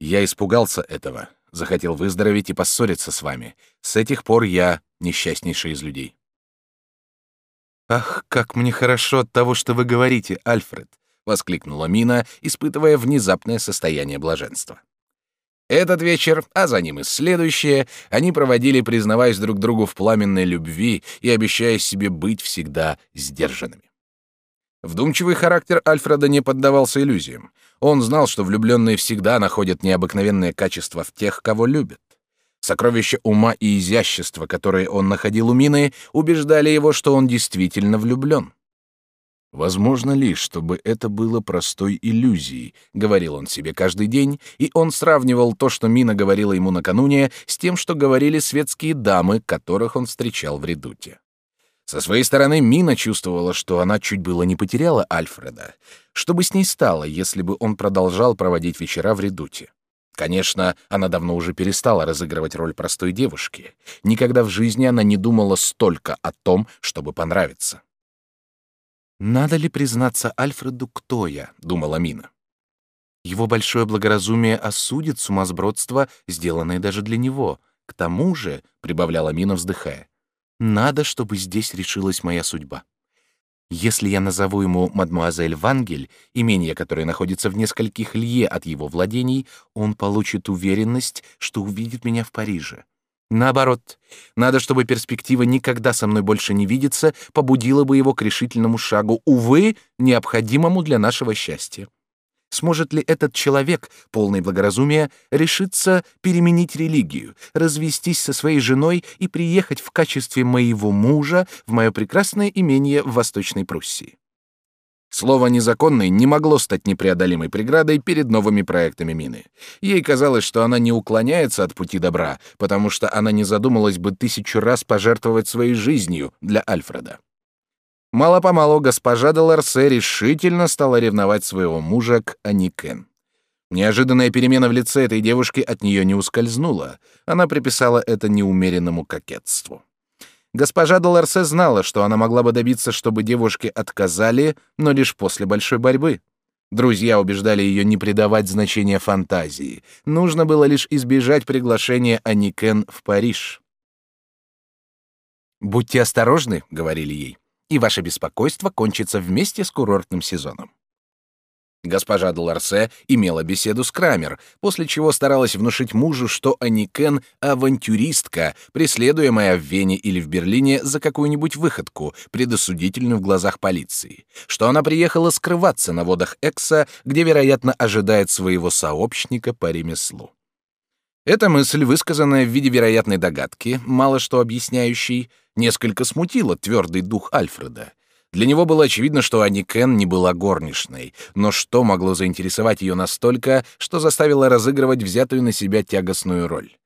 Я испугался этого, захотел выздороветь и поссориться с вами. С этих пор я несчастнейший из людей». «Ах, как мне хорошо от того, что вы говорите, Альфред!» — воскликнула Мина, испытывая внезапное состояние блаженства. Этот вечер, а за ним и следующее, они проводили, признаваясь друг другу в пламенной любви и обещая себе быть всегда сдержанными. Вдумчивый характер Альфреда не поддавался иллюзиям. Он знал, что влюбленные всегда находят необыкновенные качества в тех, кого любят. Сокровища ума и изящества, которые он находил у Мины, убеждали его, что он действительно влюблен. «Возможно ли, чтобы это было простой иллюзией», — говорил он себе каждый день, и он сравнивал то, что Мина говорила ему накануне, с тем, что говорили светские дамы, которых он встречал в редуте. Со своей стороны Мина чувствовала, что она чуть было не потеряла Альфреда. Что бы с ней стало, если бы он продолжал проводить вечера в редуте? Конечно, она давно уже перестала разыгрывать роль простой девушки. Никогда в жизни она не думала столько о том, чтобы понравиться. «Надо ли признаться Альфреду, кто я?» — думала Мина. Его большое благоразумие осудит сумасбродство, сделанное даже для него. К тому же, — прибавляла Мина, вздыхая, надо, чтобы здесь решилась моя судьба. Если я назову ему мадмуазель Вангель, имение которое находится в нескольких лье от его владений, он получит уверенность, что увидит меня в Париже. Наоборот, надо, чтобы перспектива никогда со мной больше не видеться побудила бы его к решительному шагу, увы, необходимому для нашего счастья. Сможет ли этот человек, полный благоразумия, решиться переменить религию, развестись со своей женой и приехать в качестве моего мужа в мое прекрасное имение в Восточной Пруссии? Слово «незаконный» не могло стать непреодолимой преградой перед новыми проектами Мины. Ей казалось, что она не уклоняется от пути добра, потому что она не задумалась бы тысячу раз пожертвовать своей жизнью для Альфреда. Мало-помалу госпожа де Ларсе решительно стала ревновать своего мужа к Аникен. Неожиданная перемена в лице этой девушки от нее не ускользнула. Она приписала это неумеренному кокетству. Госпожа де Ларсе знала, что она могла бы добиться, чтобы девушки отказали, но лишь после большой борьбы. Друзья убеждали ее не придавать значения фантазии. Нужно было лишь избежать приглашения Аникен в Париж. «Будьте осторожны», — говорили ей и ваше беспокойство кончится вместе с курортным сезоном. Госпожа Доларсе имела беседу с Крамер, после чего старалась внушить мужу, что Аникен — авантюристка, преследуемая в Вене или в Берлине за какую-нибудь выходку, предосудительную в глазах полиции, что она приехала скрываться на водах Экса, где, вероятно, ожидает своего сообщника по ремеслу. Эта мысль, высказанная в виде вероятной догадки, мало что объясняющей, несколько смутила твердый дух Альфреда. Для него было очевидно, что Ани Кен не была горничной, но что могло заинтересовать ее настолько, что заставило разыгрывать взятую на себя тягостную роль?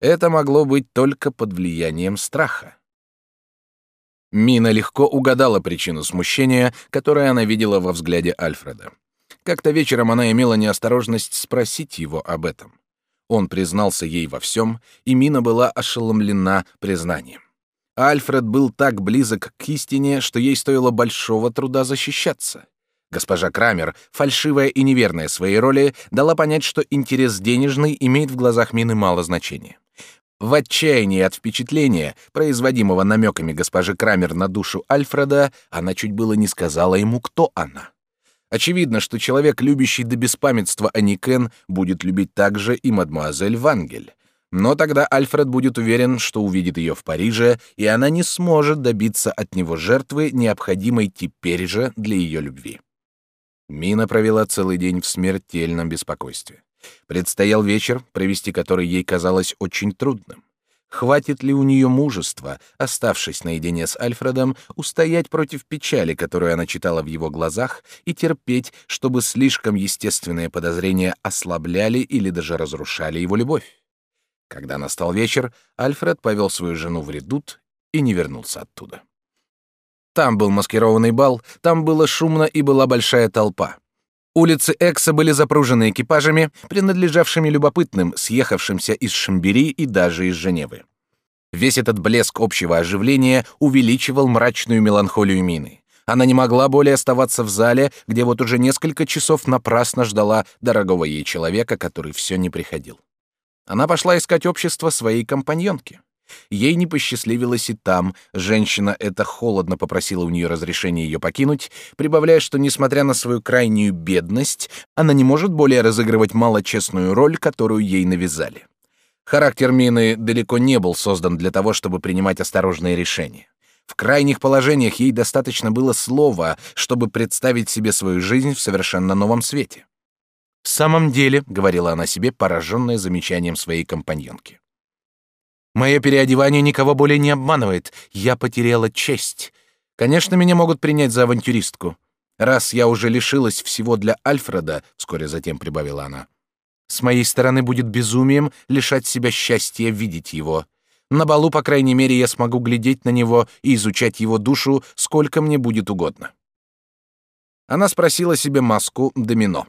Это могло быть только под влиянием страха. Мина легко угадала причину смущения, которое она видела во взгляде Альфреда. Как-то вечером она имела неосторожность спросить его об этом. Он признался ей во всем, и Мина была ошеломлена признанием. Альфред был так близок к истине, что ей стоило большого труда защищаться. Госпожа Крамер, фальшивая и неверная своей роли, дала понять, что интерес денежный имеет в глазах Мины мало значения. В отчаянии от впечатления, производимого намеками госпожи Крамер на душу Альфреда, она чуть было не сказала ему, кто она. Очевидно, что человек, любящий до беспамятства Аникен, будет любить также и мадемуазель Вангель. Но тогда Альфред будет уверен, что увидит ее в Париже, и она не сможет добиться от него жертвы, необходимой теперь же для ее любви. Мина провела целый день в смертельном беспокойстве. Предстоял вечер, провести который ей казалось очень трудным. Хватит ли у нее мужества, оставшись наедине с Альфредом, устоять против печали, которую она читала в его глазах, и терпеть, чтобы слишком естественные подозрения ослабляли или даже разрушали его любовь? Когда настал вечер, Альфред повел свою жену в редут и не вернулся оттуда. Там был маскированный бал, там было шумно и была большая толпа. Улицы Экса были запружены экипажами, принадлежавшими любопытным, съехавшимся из Шамбери и даже из Женевы. Весь этот блеск общего оживления увеличивал мрачную меланхолию Мины. Она не могла более оставаться в зале, где вот уже несколько часов напрасно ждала дорогого ей человека, который все не приходил. Она пошла искать общество своей компаньонки. Ей не посчастливилось и там. Женщина эта холодно попросила у нее разрешения ее покинуть, прибавляя, что, несмотря на свою крайнюю бедность, она не может более разыгрывать малочестную роль, которую ей навязали. Характер Мины далеко не был создан для того, чтобы принимать осторожные решения. В крайних положениях ей достаточно было слова, чтобы представить себе свою жизнь в совершенно новом свете. «В самом деле», — говорила она себе, пораженная замечанием своей компаньонки, Мое переодевание никого более не обманывает. Я потеряла честь. Конечно, меня могут принять за авантюристку. Раз я уже лишилась всего для Альфреда, вскоре затем прибавила она. С моей стороны будет безумием лишать себя счастья видеть его. На балу, по крайней мере, я смогу глядеть на него и изучать его душу, сколько мне будет угодно. Она спросила себе маску домино.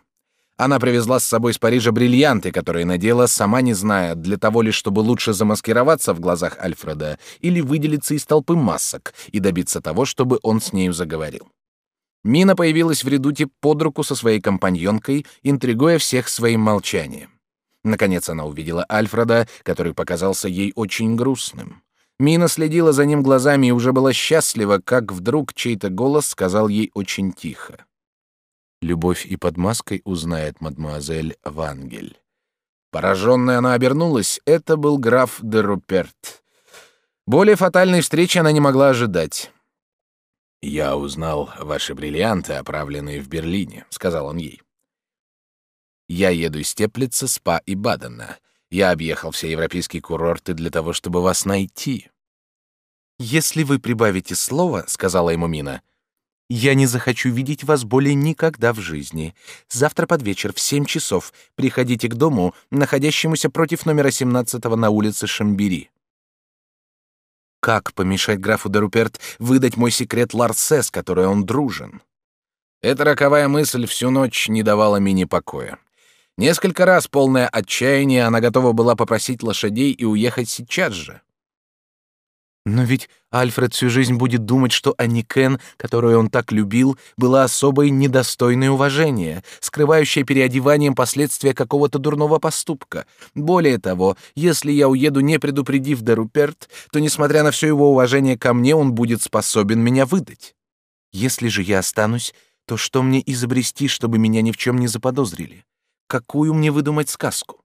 Она привезла с собой из Парижа бриллианты, которые надела, сама не зная, для того ли, чтобы лучше замаскироваться в глазах Альфреда или выделиться из толпы масок и добиться того, чтобы он с нею заговорил. Мина появилась в редуте под руку со своей компаньонкой, интригуя всех своим молчанием. Наконец она увидела Альфреда, который показался ей очень грустным. Мина следила за ним глазами и уже была счастлива, как вдруг чей-то голос сказал ей очень тихо. Любовь и под маской узнает мадемуазель Вангель. Пораженная она обернулась. Это был граф де Руперт. Более фатальной встречи она не могла ожидать. «Я узнал ваши бриллианты, оправленные в Берлине», — сказал он ей. «Я еду из Теплица, Спа и Бадена. Я объехал все европейские курорты для того, чтобы вас найти». «Если вы прибавите слово», — сказала ему Мина, — я не захочу видеть вас более никогда в жизни. Завтра под вечер в семь часов приходите к дому, находящемуся против номера 17 на улице Шамбери. Как помешать графу де выдать мой секрет Ларсе, с которой он дружен? Эта роковая мысль всю ночь не давала Мине покоя. Несколько раз, полное отчаяния, она готова была попросить лошадей и уехать сейчас же. Но ведь Альфред всю жизнь будет думать, что Аникен, которую он так любил, была особой недостойной уважения, скрывающей переодеванием последствия какого-то дурного поступка. Более того, если я уеду, не предупредив Деруперт, то, несмотря на все его уважение ко мне, он будет способен меня выдать. Если же я останусь, то что мне изобрести, чтобы меня ни в чем не заподозрили? Какую мне выдумать сказку?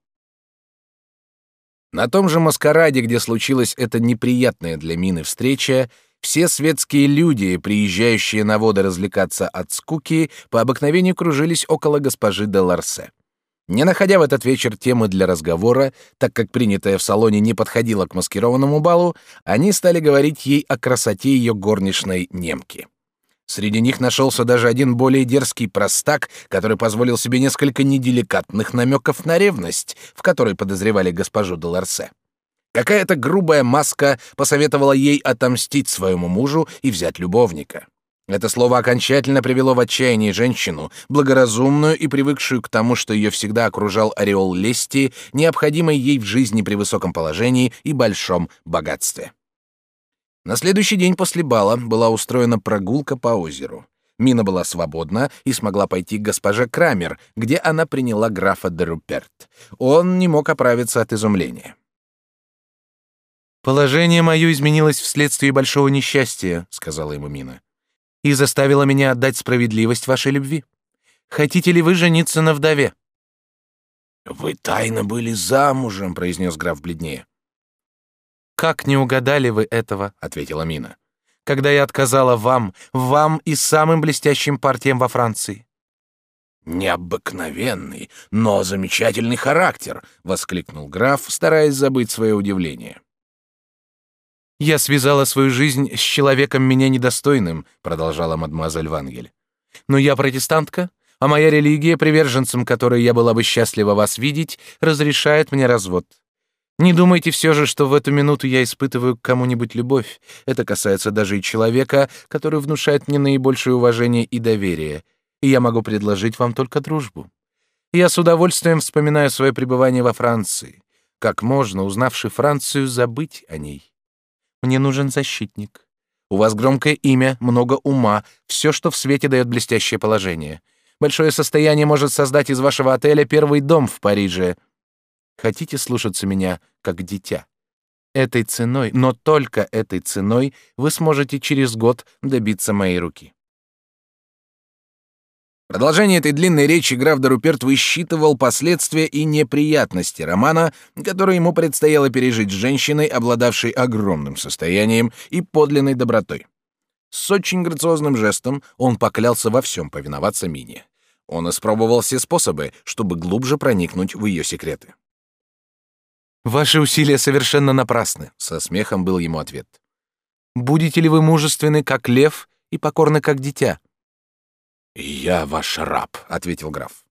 На том же маскараде, где случилась эта неприятная для Мины встреча, все светские люди, приезжающие на воды развлекаться от скуки, по обыкновению кружились около госпожи де Ларсе. Не находя в этот вечер темы для разговора, так как принятая в салоне не подходила к маскированному балу, они стали говорить ей о красоте ее горничной немки. Среди них нашелся даже один более дерзкий простак, который позволил себе несколько неделикатных намеков на ревность, в которой подозревали госпожу Деларсе. Какая-то грубая маска посоветовала ей отомстить своему мужу и взять любовника. Это слово окончательно привело в отчаяние женщину, благоразумную и привыкшую к тому, что ее всегда окружал ореол лести, необходимой ей в жизни при высоком положении и большом богатстве. На следующий день после бала была устроена прогулка по озеру. Мина была свободна и смогла пойти к госпоже Крамер, где она приняла графа де Руперт. Он не мог оправиться от изумления. «Положение мое изменилось вследствие большого несчастья», — сказала ему Мина и заставила меня отдать справедливость вашей любви. Хотите ли вы жениться на вдове?» «Вы тайно были замужем», — произнес граф бледнее. «Как не угадали вы этого?» — ответила Мина. «Когда я отказала вам, вам и самым блестящим партиям во Франции». «Необыкновенный, но замечательный характер!» — воскликнул граф, стараясь забыть свое удивление. «Я связала свою жизнь с человеком меня недостойным», — продолжала мадемуазель Вангель. «Но я протестантка, а моя религия, приверженцем которой я была бы счастлива вас видеть, разрешает мне развод. Не думайте все же, что в эту минуту я испытываю к кому-нибудь любовь. Это касается даже и человека, который внушает мне наибольшее уважение и доверие. И я могу предложить вам только дружбу. Я с удовольствием вспоминаю свое пребывание во Франции. Как можно, узнавши Францию, забыть о ней? Мне нужен защитник. У вас громкое имя, много ума, все, что в свете дает блестящее положение. Большое состояние может создать из вашего отеля первый дом в Париже. Хотите слушаться меня как дитя? Этой ценой, но только этой ценой вы сможете через год добиться моей руки. Продолжение этой длинной речи граф Даруперт высчитывал последствия и неприятности романа, который ему предстояло пережить с женщиной, обладавшей огромным состоянием и подлинной добротой. С очень грациозным жестом он поклялся во всем повиноваться Мине. Он испробовал все способы, чтобы глубже проникнуть в ее секреты. «Ваши усилия совершенно напрасны», — со смехом был ему ответ. «Будете ли вы мужественны, как лев, и покорны, как дитя?» «Я ваш раб», — ответил граф.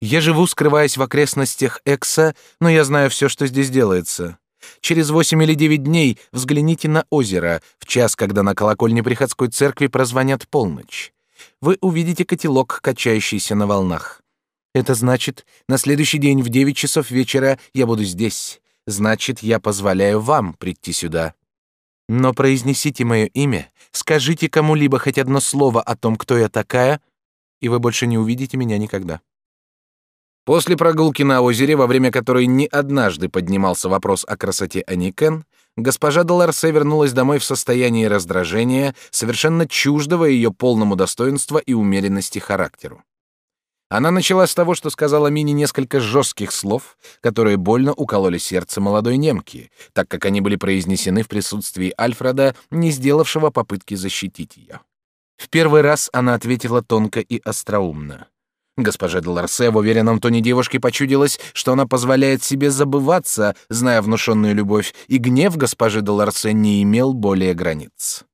«Я живу, скрываясь в окрестностях Экса, но я знаю все, что здесь делается. Через восемь или девять дней взгляните на озеро, в час, когда на колокольне приходской церкви прозвонят полночь. Вы увидите котелок, качающийся на волнах. Это значит, на следующий день в девять часов вечера я буду здесь. Значит, я позволяю вам прийти сюда. Но произнесите мое имя, скажите кому-либо хоть одно слово о том, кто я такая, и вы больше не увидите меня никогда. После прогулки на озере, во время которой не однажды поднимался вопрос о красоте Аникен, госпожа Доларсе вернулась домой в состоянии раздражения, совершенно чуждого ее полному достоинства и умеренности характеру. Она начала с того, что сказала Мине несколько жестких слов, которые больно укололи сердце молодой немки, так как они были произнесены в присутствии Альфреда, не сделавшего попытки защитить ее. В первый раз она ответила тонко и остроумно. Госпоже де Ларсе в уверенном тоне девушки почудилось, что она позволяет себе забываться, зная внушенную любовь, и гнев госпожи де Ларсе не имел более границ.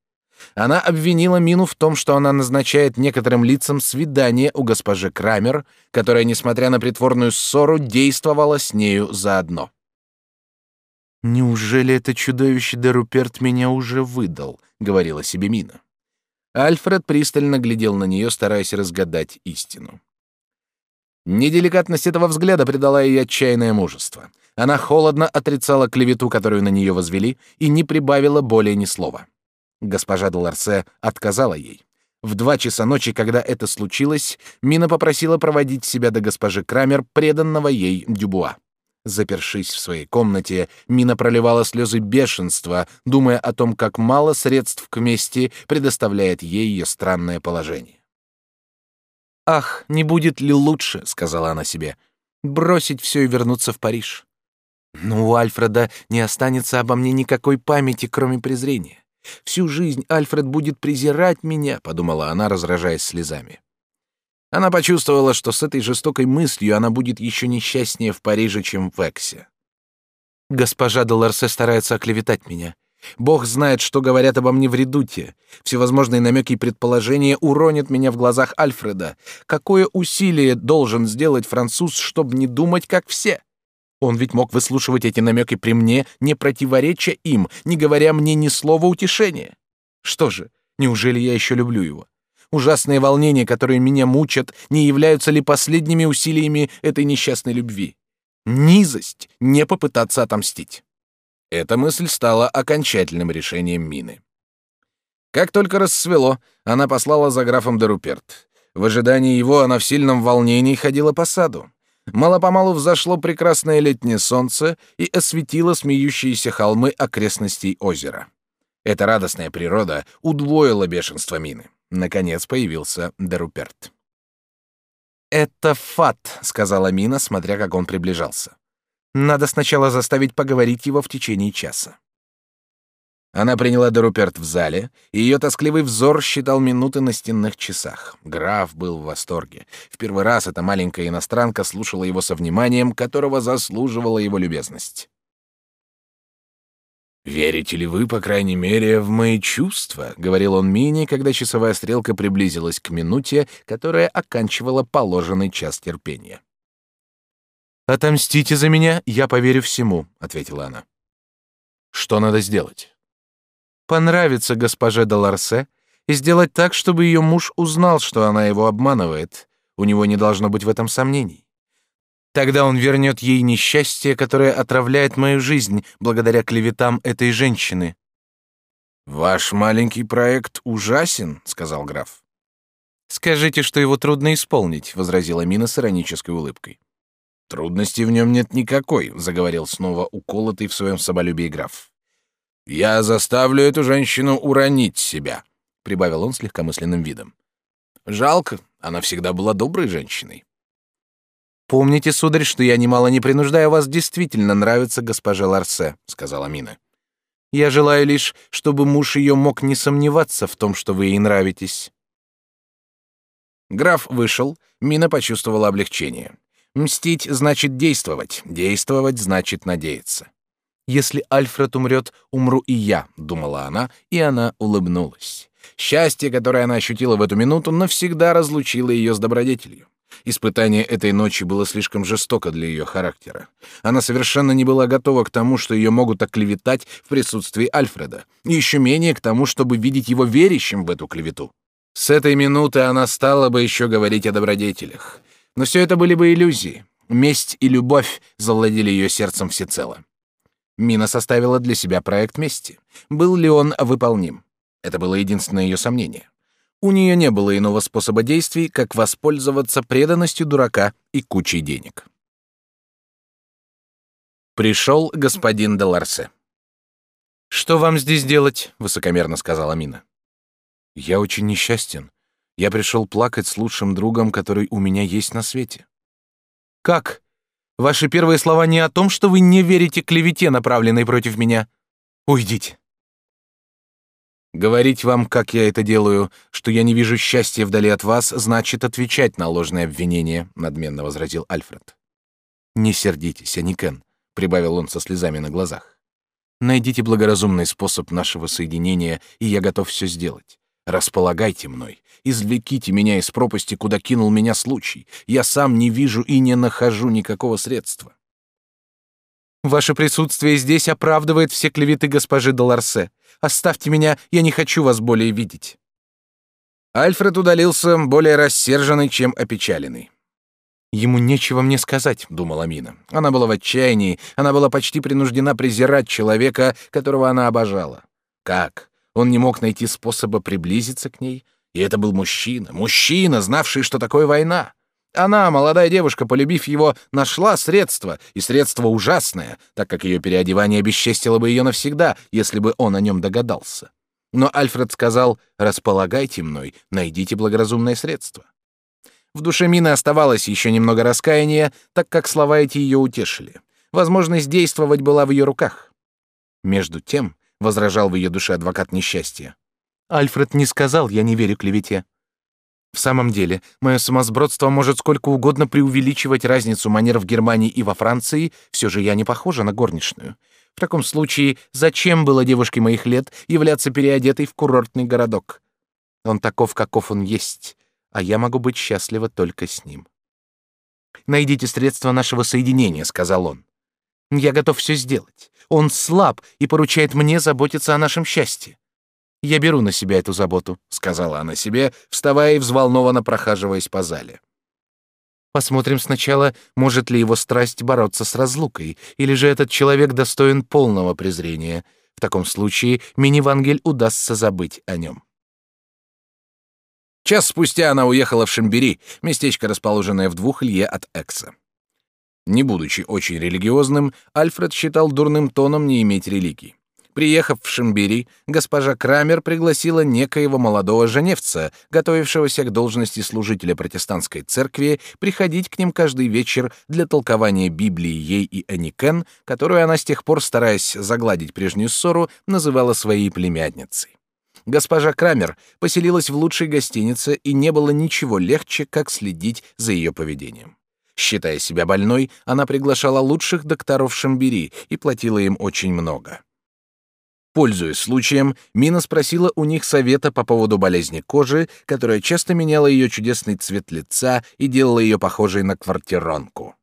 Она обвинила Мину в том, что она назначает некоторым лицам свидание у госпожи Крамер, которая, несмотря на притворную ссору, действовала с нею заодно. «Неужели это чудовище де Руперт меня уже выдал?» — говорила себе Мина. Альфред пристально глядел на нее, стараясь разгадать истину. Неделикатность этого взгляда придала ей отчаянное мужество. Она холодно отрицала клевету, которую на нее возвели, и не прибавила более ни слова. Госпожа Деларсе отказала ей. В два часа ночи, когда это случилось, Мина попросила проводить себя до госпожи Крамер, преданного ей Дюбуа. Запершись в своей комнате, Мина проливала слезы бешенства, думая о том, как мало средств к мести предоставляет ей ее странное положение. «Ах, не будет ли лучше, — сказала она себе, — бросить все и вернуться в Париж? Но у Альфреда не останется обо мне никакой памяти, кроме презрения. Всю жизнь Альфред будет презирать меня, подумала она, разражаясь слезами. Она почувствовала, что с этой жестокой мыслью она будет еще несчастнее в Париже, чем в Эксе. Госпожа де Ларсе старается оклеветать меня. Бог знает, что говорят обо мне в редуте. Всевозможные намеки и предположения уронят меня в глазах Альфреда. Какое усилие должен сделать француз, чтобы не думать, как все? Он ведь мог выслушивать эти намеки при мне, не противореча им, не говоря мне ни слова утешения. Что же, Неужели я еще люблю его? Ужасные волнения, которые меня мучат, не являются ли последними усилиями этой несчастной любви? Низость — не попытаться отомстить. Эта мысль стала окончательным решением Мины. Как только рассвело, она послала за графом де Руперт. В ожидании его она в сильном волнении ходила по саду. Мало-помалу взошло прекрасное летнее солнце и осветило смеющиеся холмы окрестностей озера. Эта радостная природа удвоила бешенство Мины. Наконец появился Деруперт. «Это фат», — сказала Мина, смотря как он приближался. «Надо сначала заставить поговорить его в течение часа». Она приняла Деруперт в зале, и ее тоскливый взор считал минуты на стенных часах. Граф был в восторге. В первый раз эта маленькая иностранка слушала его со вниманием, которого заслуживала его любезность. «Верите ли вы, по крайней мере, в мои чувства?» — говорил он Мине, когда часовая стрелка приблизилась к минуте, которая оканчивала положенный час терпения. «Отомстите за меня, я поверю всему», — ответила она. «Что надо сделать?» Понравиться госпоже Доларсе и сделать так, чтобы ее муж узнал, что она его обманывает. У него не должно быть в этом сомнений. Тогда он вернет ей несчастье, которое отравляет мою жизнь благодаря клеветам этой женщины. Ваш маленький проект ужасен, сказал граф. Скажите, что его трудно исполнить, возразила Мина с иронической улыбкой. Трудности в нем нет никакой, заговорил снова уколотый в своем самолюбии граф. Я заставлю эту женщину уронить себя, прибавил он с легкомысленным видом. Жалко, она всегда была доброй женщиной. Помните, сударь, что я немало не принуждаю вас действительно нравиться госпоже Ларсе, сказала Мина. Я желаю лишь, чтобы муж ее мог не сомневаться в том, что вы ей нравитесь. Граф вышел, Мина почувствовала облегчение. Мстить значит действовать, действовать значит надеяться. Если Альфред умрет, умру и я, думала она, и она улыбнулась. Счастье, которое она ощутила в эту минуту, навсегда разлучило ее с добродетелью. Испытание этой ночи было слишком жестоко для ее характера. Она совершенно не была готова к тому, что ее могут оклеветать в присутствии Альфреда, и еще менее к тому, чтобы видеть его верящим в эту клевету. С этой минуты она стала бы еще говорить о добродетелях. Но все это были бы иллюзии. Месть и любовь завладели ее сердцем всецело. Мина составила для себя проект мести. Был ли он выполним? Это было единственное ее сомнение. У нее не было иного способа действий, как воспользоваться преданностью дурака и кучей денег. Пришел господин Деларсе. «Что вам здесь делать?» — высокомерно сказала Мина. «Я очень несчастен. Я пришел плакать с лучшим другом, который у меня есть на свете». «Как? Ваши первые слова не о том, что вы не верите клевете, направленной против меня. Уйдите. Говорить вам, как я это делаю, что я не вижу счастья вдали от вас, значит отвечать на ложные обвинения, надменно возразил Альфред. Не сердитесь, Аникен, прибавил он со слезами на глазах. Найдите благоразумный способ нашего соединения, и я готов все сделать. Располагайте мной, извлеките меня из пропасти, куда кинул меня случай. Я сам не вижу и не нахожу никакого средства. Ваше присутствие здесь оправдывает все клеветы госпожи Доларсе. Оставьте меня, я не хочу вас более видеть. Альфред удалился, более рассерженный, чем опечаленный. Ему нечего мне сказать, думала Мина. Она была в отчаянии, она была почти принуждена презирать человека, которого она обожала. Как? Он не мог найти способа приблизиться к ней, и это был мужчина, мужчина, знавший, что такое война. Она, молодая девушка, полюбив его, нашла средство, и средство ужасное, так как ее переодевание бесчестило бы ее навсегда, если бы он о нем догадался. Но Альфред сказал «Располагайте мной, найдите благоразумное средство». В душе Мины оставалось еще немного раскаяния, так как слова эти ее утешили. Возможность действовать была в ее руках. Между тем, — возражал в ее душе адвокат несчастья, Альфред не сказал, я не верю клевете. В самом деле, мое самосбродство может сколько угодно преувеличивать разницу манер в Германии и во Франции, все же я не похожа на горничную. В таком случае, зачем было девушке моих лет являться переодетой в курортный городок? Он таков, каков он есть, а я могу быть счастлива только с ним. «Найдите средства нашего соединения», — сказал он. «Я готов все сделать. Он слаб и поручает мне заботиться о нашем счастье. Я беру на себя эту заботу, сказала она себе, вставая и взволнованно прохаживаясь по зале. Посмотрим сначала, может ли его страсть бороться с разлукой, или же этот человек достоин полного презрения. В таком случае Мини-Вангель удастся забыть о нем. Час спустя она уехала в Шамбери, местечко, расположенное в двух лье от Экса. Не будучи очень религиозным, Альфред считал дурным тоном не иметь религий. Приехав в Шамбери, госпожа Крамер пригласила некоего молодого женевца, готовившегося к должности служителя протестантской церкви, приходить к ним каждый вечер для толкования Библии ей и Аникен, которую она с тех пор, стараясь загладить прежнюю ссору, называла своей племянницей. Госпожа Крамер поселилась в лучшей гостинице, и не было ничего легче, как следить за ее поведением. Считая себя больной, она приглашала лучших докторов Шамбери и платила им очень много. Пользуясь случаем, Мина спросила у них совета по поводу болезни кожи, которая часто меняла ее чудесный цвет лица и делала ее похожей на квартиронку.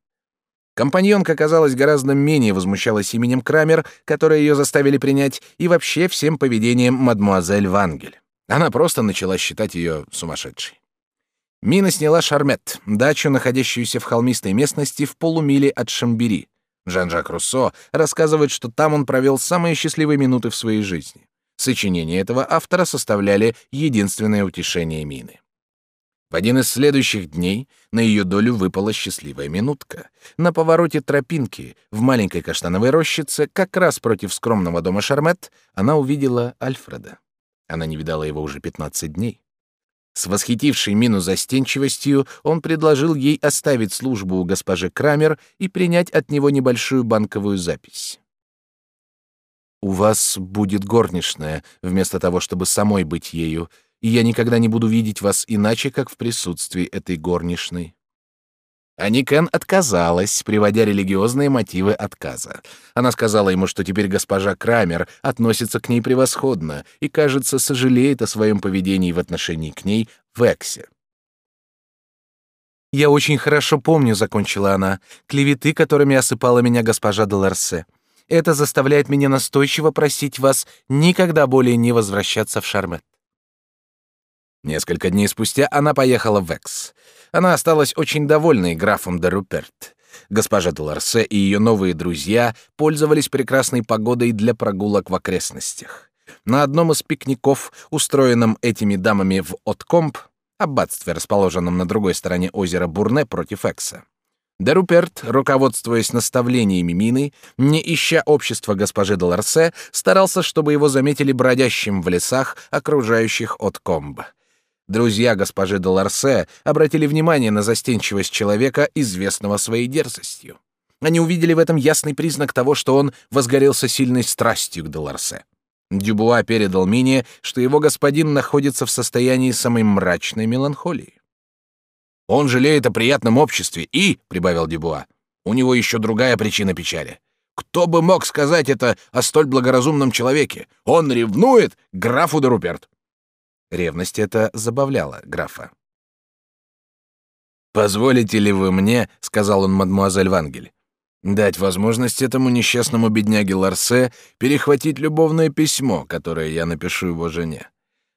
Компаньонка, казалось, гораздо менее возмущалась именем Крамер, которое ее заставили принять, и вообще всем поведением мадмуазель Вангель. Она просто начала считать ее сумасшедшей. Мина сняла Шармет, дачу, находящуюся в холмистой местности в полумиле от Шамбери, Жан-Жак Руссо рассказывает, что там он провел самые счастливые минуты в своей жизни. Сочинения этого автора составляли единственное утешение Мины. В один из следующих дней на ее долю выпала счастливая минутка. На повороте тропинки, в маленькой каштановой рощице, как раз против скромного дома Шармет, она увидела Альфреда. Она не видала его уже 15 дней. С восхитившей Мину застенчивостью он предложил ей оставить службу у госпожи Крамер и принять от него небольшую банковую запись. «У вас будет горничная, вместо того, чтобы самой быть ею, и я никогда не буду видеть вас иначе, как в присутствии этой горничной. Аникен отказалась, приводя религиозные мотивы отказа. Она сказала ему, что теперь госпожа Крамер относится к ней превосходно и, кажется, сожалеет о своем поведении в отношении к ней в Эксе. «Я очень хорошо помню», — закончила она, — «клеветы, которыми осыпала меня госпожа Деларсе. Это заставляет меня настойчиво просить вас никогда более не возвращаться в Шармет». Несколько дней спустя она поехала в Экс. Она осталась очень довольной графом де Руперт. Госпожа де Ларсе и ее новые друзья пользовались прекрасной погодой для прогулок в окрестностях. На одном из пикников, устроенном этими дамами в Откомп, аббатстве, расположенном на другой стороне озера Бурне против Экса, Де Руперт, руководствуясь наставлениями Мины, не ища общества госпожи де Ларсе, старался, чтобы его заметили бродящим в лесах, окружающих Откомб. Друзья госпожи де Ларсе обратили внимание на застенчивость человека, известного своей дерзостью. Они увидели в этом ясный признак того, что он возгорелся сильной страстью к де Ларсе. Дюбуа передал Мине, что его господин находится в состоянии самой мрачной меланхолии. «Он жалеет о приятном обществе и», — прибавил Дюбуа, — «у него еще другая причина печали. Кто бы мог сказать это о столь благоразумном человеке? Он ревнует графу де Руперт». Ревность эта забавляла графа. «Позволите ли вы мне, — сказал он мадмуазель Вангель, — дать возможность этому несчастному бедняге Ларсе перехватить любовное письмо, которое я напишу его жене?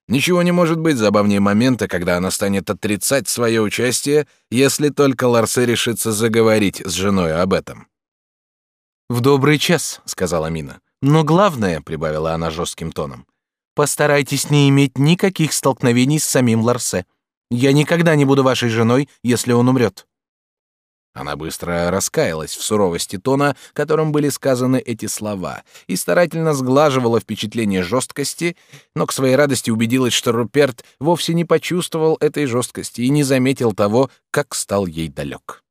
Ничего не может быть забавнее момента, когда она станет отрицать свое участие, если только Ларсе решится заговорить с женой об этом». «В добрый час», — сказала Мина. «Но главное, — прибавила она жестким тоном, Постарайтесь не иметь никаких столкновений с самим Ларсе. Я никогда не буду вашей женой, если он умрет». Она быстро раскаялась в суровости тона, которым были сказаны эти слова, и старательно сглаживала впечатление жесткости, но к своей радости убедилась, что Руперт вовсе не почувствовал этой жесткости и не заметил того, как стал ей далек.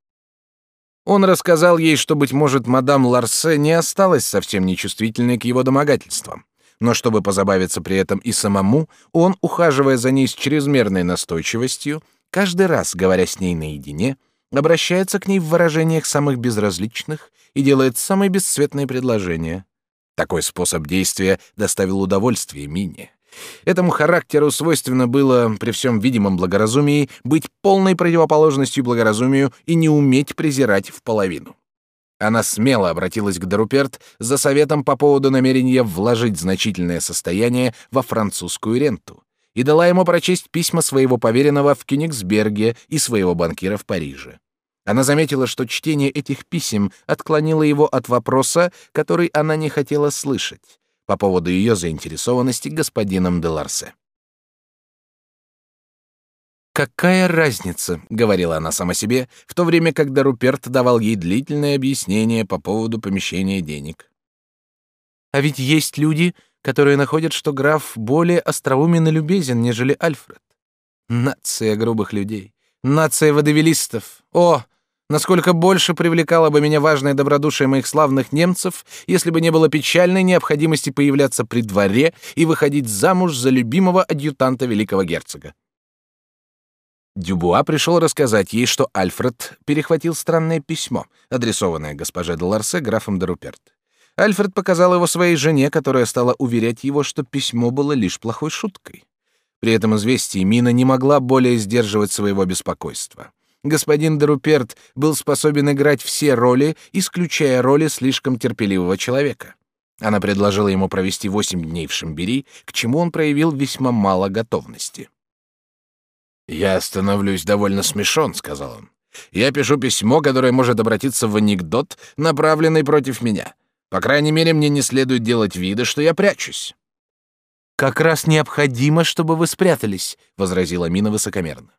Он рассказал ей, что, быть может, мадам Ларсе не осталась совсем нечувствительной к его домогательствам но чтобы позабавиться при этом и самому, он, ухаживая за ней с чрезмерной настойчивостью, каждый раз, говоря с ней наедине, обращается к ней в выражениях самых безразличных и делает самые бесцветные предложения. Такой способ действия доставил удовольствие Мине. Этому характеру свойственно было, при всем видимом благоразумии, быть полной противоположностью благоразумию и не уметь презирать в половину. Она смело обратилась к Даруперт за советом по поводу намерения вложить значительное состояние во французскую ренту и дала ему прочесть письма своего поверенного в Кёнигсберге и своего банкира в Париже. Она заметила, что чтение этих писем отклонило его от вопроса, который она не хотела слышать, по поводу ее заинтересованности господином де Ларсе. «Какая разница?» — говорила она сама себе, в то время, когда Руперт давал ей длительное объяснение по поводу помещения денег. «А ведь есть люди, которые находят, что граф более остроумен и любезен, нежели Альфред. Нация грубых людей, нация водовелистов. О, насколько больше привлекало бы меня важное добродушие моих славных немцев, если бы не было печальной необходимости появляться при дворе и выходить замуж за любимого адъютанта великого герцога. Дюбуа пришел рассказать ей, что Альфред перехватил странное письмо, адресованное госпоже де Ларсе графом де Руперт. Альфред показал его своей жене, которая стала уверять его, что письмо было лишь плохой шуткой. При этом известии Мина не могла более сдерживать своего беспокойства. Господин де Руперт был способен играть все роли, исключая роли слишком терпеливого человека. Она предложила ему провести восемь дней в Шамбери, к чему он проявил весьма мало готовности. «Я становлюсь довольно смешон», — сказал он. «Я пишу письмо, которое может обратиться в анекдот, направленный против меня. По крайней мере, мне не следует делать вида, что я прячусь». «Как раз необходимо, чтобы вы спрятались», — возразила Мина высокомерно.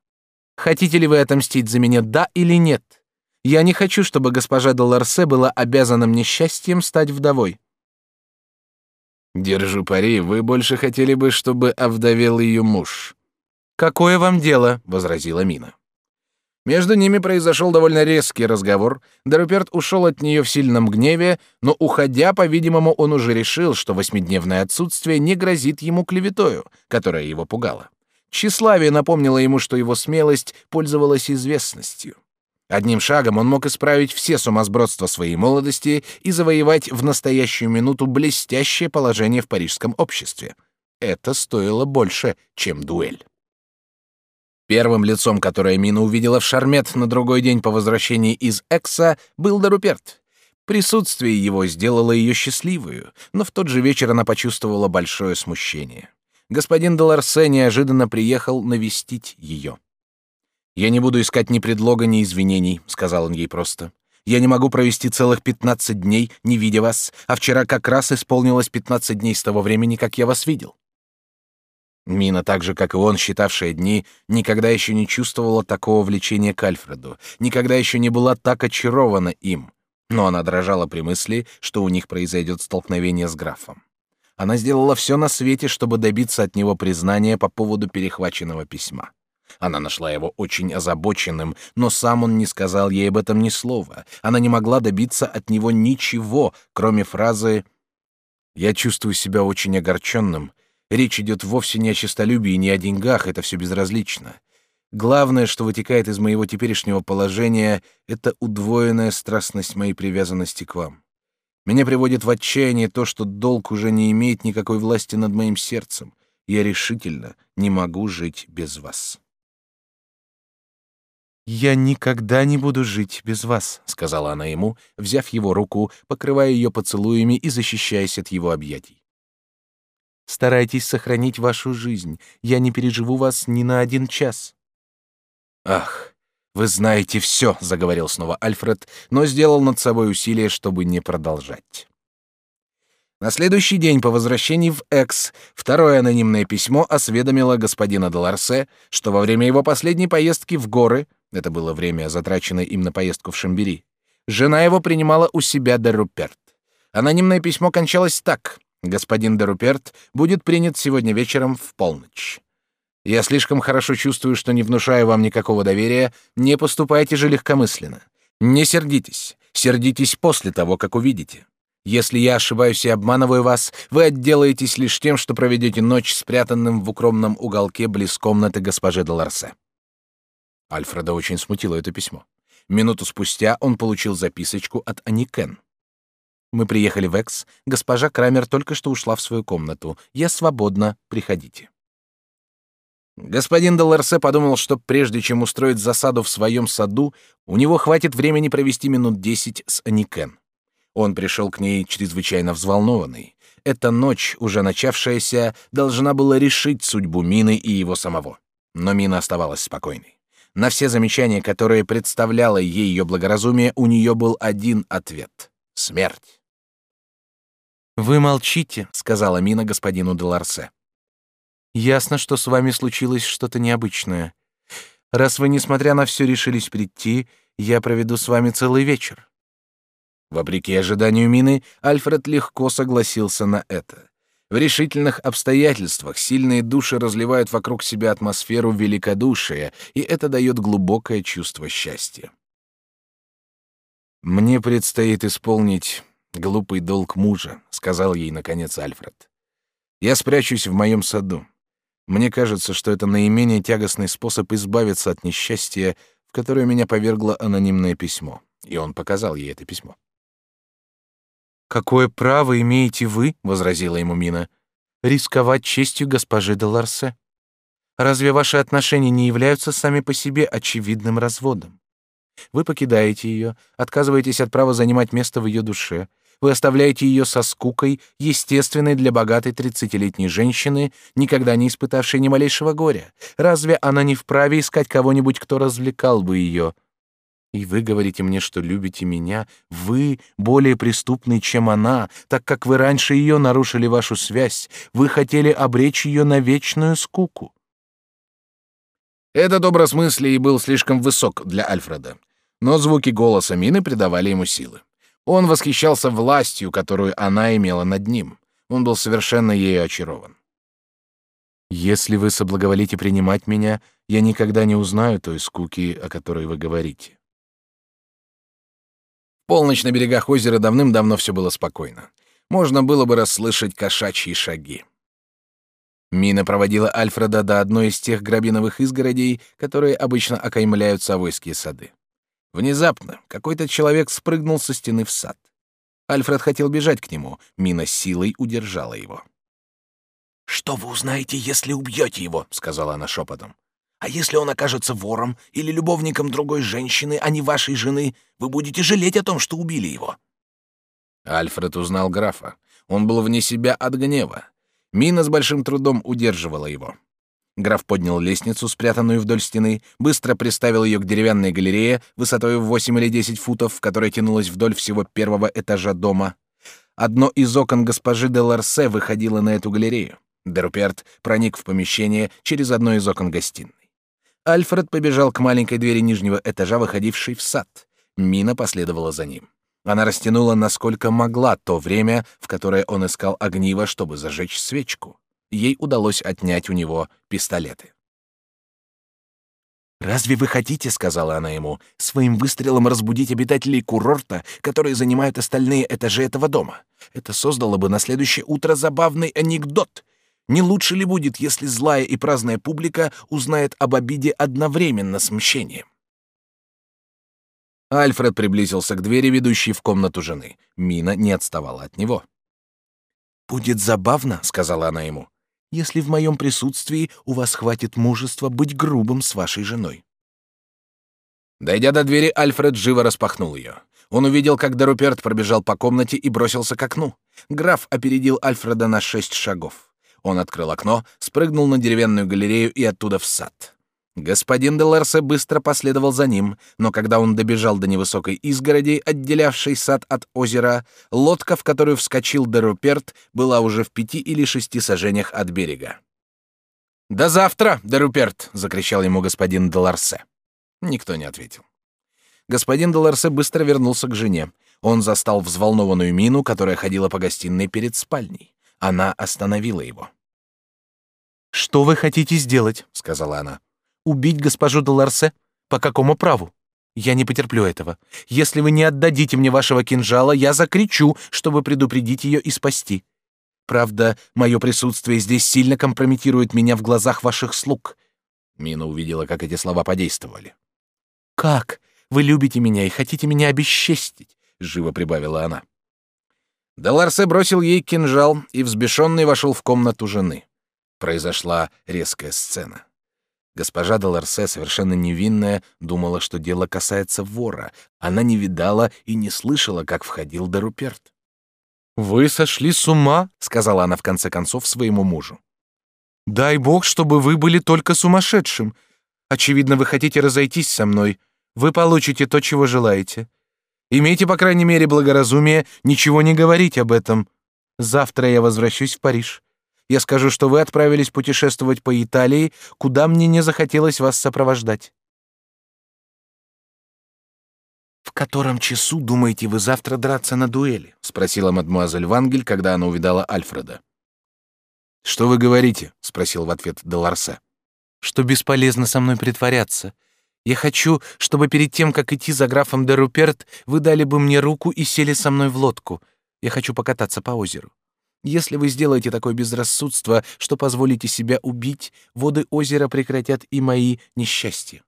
«Хотите ли вы отомстить за меня, да или нет? Я не хочу, чтобы госпожа де Ларсе была обязана мне счастьем стать вдовой». «Держу пари, вы больше хотели бы, чтобы овдовел ее муж», «Какое вам дело?» — возразила Мина. Между ними произошел довольно резкий разговор. Даруперт ушел от нее в сильном гневе, но, уходя, по-видимому, он уже решил, что восьмидневное отсутствие не грозит ему клеветою, которая его пугала. Тщеславие напомнило ему, что его смелость пользовалась известностью. Одним шагом он мог исправить все сумасбродства своей молодости и завоевать в настоящую минуту блестящее положение в парижском обществе. Это стоило больше, чем дуэль. Первым лицом, которое Мина увидела в Шармет на другой день по возвращении из Экса, был Даруперт. Присутствие его сделало ее счастливую, но в тот же вечер она почувствовала большое смущение. Господин Деларсе неожиданно приехал навестить ее. «Я не буду искать ни предлога, ни извинений», — сказал он ей просто. «Я не могу провести целых пятнадцать дней, не видя вас, а вчера как раз исполнилось пятнадцать дней с того времени, как я вас видел. Мина, так же, как и он, считавшая дни, никогда еще не чувствовала такого влечения к Альфреду, никогда еще не была так очарована им. Но она дрожала при мысли, что у них произойдет столкновение с графом. Она сделала все на свете, чтобы добиться от него признания по поводу перехваченного письма. Она нашла его очень озабоченным, но сам он не сказал ей об этом ни слова. Она не могла добиться от него ничего, кроме фразы «Я чувствую себя очень огорченным Речь идет вовсе не о честолюбии, не о деньгах, это все безразлично. Главное, что вытекает из моего теперешнего положения, это удвоенная страстность моей привязанности к вам. Меня приводит в отчаяние то, что долг уже не имеет никакой власти над моим сердцем. Я решительно не могу жить без вас. «Я никогда не буду жить без вас», — сказала она ему, взяв его руку, покрывая ее поцелуями и защищаясь от его объятий. Старайтесь сохранить вашу жизнь. Я не переживу вас ни на один час. Ах, вы знаете все, заговорил снова Альфред, но сделал над собой усилие, чтобы не продолжать. На следующий день по возвращении в Экс второе анонимное письмо осведомило господина Деларсе, что во время его последней поездки в горы, это было время, затраченное им на поездку в Шамбери, жена его принимала у себя де Руперт. Анонимное письмо кончалось так: Господин де Руперт будет принят сегодня вечером в полночь. Я слишком хорошо чувствую, что не внушаю вам никакого доверия, не поступайте же легкомысленно. Не сердитесь, сердитесь после того, как увидите. Если я ошибаюсь и обманываю вас, вы отделаетесь лишь тем, что проведете ночь спрятанным в укромном уголке близ комнаты госпожи де Ларсе. Альфреда очень смутило это письмо. Минуту спустя он получил записочку от Аникен. Мы приехали в Экс. Госпожа Крамер только что ушла в свою комнату. Я свободна. Приходите. Господин Деларсе подумал, что прежде чем устроить засаду в своем саду, у него хватит времени провести минут десять с Аникен. Он пришел к ней чрезвычайно взволнованный. Эта ночь, уже начавшаяся, должна была решить судьбу Мины и его самого. Но Мина оставалась спокойной. На все замечания, которые представляло ей ее благоразумие, у нее был один ответ — смерть. «Вы молчите», — сказала Мина господину Деларсе. «Ясно, что с вами случилось что-то необычное. Раз вы, несмотря на все, решились прийти, я проведу с вами целый вечер. Вопреки ожиданию Мины, Альфред легко согласился на это. В решительных обстоятельствах сильные души разливают вокруг себя атмосферу великодушия, и это дает глубокое чувство счастья. «Мне предстоит исполнить глупый долг мужа», — сказал ей, наконец, Альфред. «Я спрячусь в моем саду. Мне кажется, что это наименее тягостный способ избавиться от несчастья, в которое меня повергло анонимное письмо». И он показал ей это письмо. «Какое право имеете вы, — возразила ему Мина, — рисковать честью госпожи де Ларсе? Разве ваши отношения не являются сами по себе очевидным разводом? Вы покидаете ее, отказываетесь от права занимать место в ее душе, вы оставляете ее со скукой, естественной для богатой тридцатилетней женщины, никогда не испытавшей ни малейшего горя. Разве она не вправе искать кого-нибудь, кто развлекал бы ее? И вы говорите мне, что любите меня, вы более преступный, чем она, так как вы раньше ее нарушили вашу связь, вы хотели обречь ее на вечную скуку. Этот образ мыслей был слишком высок для Альфреда, но звуки голоса Мины придавали ему силы. Он восхищался властью, которую она имела над ним. Он был совершенно ею очарован. «Если вы соблаговолите принимать меня, я никогда не узнаю той скуки, о которой вы говорите полночь на берегах озера давным-давно все было спокойно. Можно было бы расслышать кошачьи шаги. Мина проводила Альфреда до одной из тех грабиновых изгородей, которые обычно окаймляют Савойские сады. Внезапно какой-то человек спрыгнул со стены в сад. Альфред хотел бежать к нему, Мина силой удержала его. «Что вы узнаете, если убьете его?» — сказала она шепотом. А если он окажется вором или любовником другой женщины, а не вашей жены, вы будете жалеть о том, что убили его». Альфред узнал графа. Он был вне себя от гнева. Мина с большим трудом удерживала его. Граф поднял лестницу, спрятанную вдоль стены, быстро приставил ее к деревянной галерее высотой в 8 или 10 футов, которая тянулась вдоль всего первого этажа дома. Одно из окон госпожи де Ларсе выходило на эту галерею. Деруперт проник в помещение через одно из окон гостиной. Альфред побежал к маленькой двери нижнего этажа, выходившей в сад. Мина последовала за ним. Она растянула насколько могла то время, в которое он искал огниво, чтобы зажечь свечку. Ей удалось отнять у него пистолеты. «Разве вы хотите, — сказала она ему, — своим выстрелом разбудить обитателей курорта, которые занимают остальные этажи этого дома? Это создало бы на следующее утро забавный анекдот, не лучше ли будет, если злая и праздная публика узнает об обиде одновременно с мщением? Альфред приблизился к двери, ведущей в комнату жены. Мина не отставала от него. «Будет забавно», — сказала она ему, — «если в моем присутствии у вас хватит мужества быть грубым с вашей женой». Дойдя до двери, Альфред живо распахнул ее. Он увидел, как Деруперт пробежал по комнате и бросился к окну. Граф опередил Альфреда на шесть шагов. Он открыл окно, спрыгнул на деревянную галерею и оттуда в сад. Господин де Лерсе быстро последовал за ним, но когда он добежал до невысокой изгороди, отделявшей сад от озера, лодка, в которую вскочил де Руперт, была уже в пяти или шести сажениях от берега. «До завтра, де Руперт!» — закричал ему господин де Ларсе. Никто не ответил. Господин де Ларсе быстро вернулся к жене. Он застал взволнованную мину, которая ходила по гостиной перед спальней. Она остановила его. «Что вы хотите сделать?» — сказала она. «Убить госпожу Доларсе? По какому праву? Я не потерплю этого. Если вы не отдадите мне вашего кинжала, я закричу, чтобы предупредить ее и спасти. Правда, мое присутствие здесь сильно компрометирует меня в глазах ваших слуг». Мина увидела, как эти слова подействовали. «Как? Вы любите меня и хотите меня обесчестить?» — живо прибавила она. Деларсе бросил ей кинжал и взбешенный вошел в комнату жены. Произошла резкая сцена. Госпожа Деларсе, совершенно невинная, думала, что дело касается вора. Она не видала и не слышала, как входил Деруперт. «Вы сошли с ума?» — сказала она в конце концов своему мужу. «Дай бог, чтобы вы были только сумасшедшим. Очевидно, вы хотите разойтись со мной. Вы получите то, чего желаете. Имейте, по крайней мере, благоразумие ничего не говорить об этом. Завтра я возвращусь в Париж. Я скажу, что вы отправились путешествовать по Италии, куда мне не захотелось вас сопровождать. В котором часу думаете вы завтра драться на дуэли? спросила мадмуазель Вангель, когда она увидала Альфреда. Что вы говорите? спросил в ответ Деларсе. Что бесполезно со мной притворяться. Я хочу, чтобы перед тем, как идти за графом де Руперт, вы дали бы мне руку и сели со мной в лодку. Я хочу покататься по озеру. Если вы сделаете такое безрассудство, что позволите себя убить, воды озера прекратят и мои несчастья.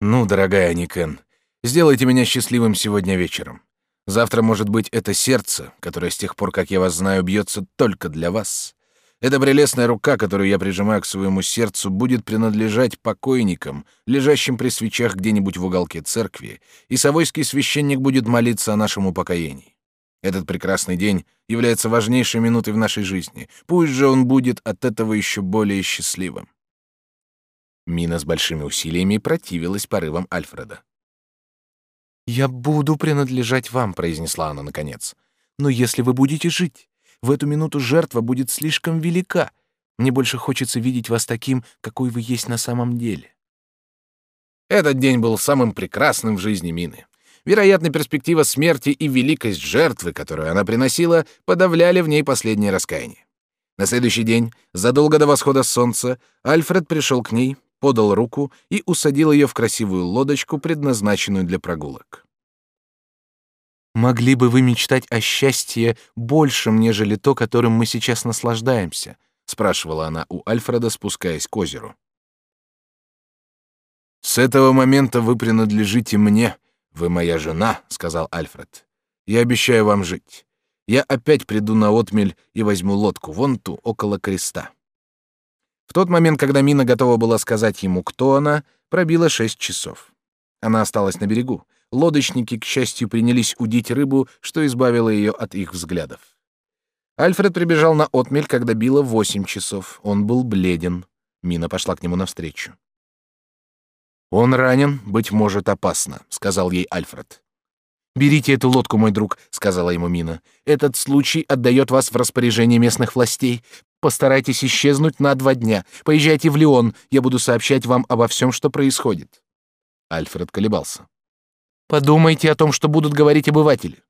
Ну, дорогая Никен, сделайте меня счастливым сегодня вечером. Завтра, может быть, это сердце, которое с тех пор, как я вас знаю, бьется только для вас. Эта прелестная рука, которую я прижимаю к своему сердцу, будет принадлежать покойникам, лежащим при свечах где-нибудь в уголке церкви, и совойский священник будет молиться о нашем упокоении. Этот прекрасный день является важнейшей минутой в нашей жизни. Пусть же он будет от этого еще более счастливым. Мина с большими усилиями противилась порывам Альфреда. «Я буду принадлежать вам», — произнесла она наконец. «Но если вы будете жить, в эту минуту жертва будет слишком велика. Мне больше хочется видеть вас таким, какой вы есть на самом деле». Этот день был самым прекрасным в жизни Мины. Вероятно, перспектива смерти и великость жертвы, которую она приносила, подавляли в ней последнее раскаяние. На следующий день, задолго до восхода солнца, Альфред пришел к ней, подал руку и усадил ее в красивую лодочку, предназначенную для прогулок. «Могли бы вы мечтать о счастье большем, нежели то, которым мы сейчас наслаждаемся?» — спрашивала она у Альфреда, спускаясь к озеру. «С этого момента вы принадлежите мне», «Вы моя жена», — сказал Альфред. «Я обещаю вам жить. Я опять приду на отмель и возьму лодку, вон ту, около креста». В тот момент, когда Мина готова была сказать ему, кто она, пробило шесть часов. Она осталась на берегу. Лодочники, к счастью, принялись удить рыбу, что избавило ее от их взглядов. Альфред прибежал на отмель, когда било восемь часов. Он был бледен. Мина пошла к нему навстречу. «Он ранен, быть может, опасно», — сказал ей Альфред. «Берите эту лодку, мой друг», — сказала ему Мина. «Этот случай отдает вас в распоряжение местных властей. Постарайтесь исчезнуть на два дня. Поезжайте в Лион, я буду сообщать вам обо всем, что происходит». Альфред колебался. «Подумайте о том, что будут говорить обыватели».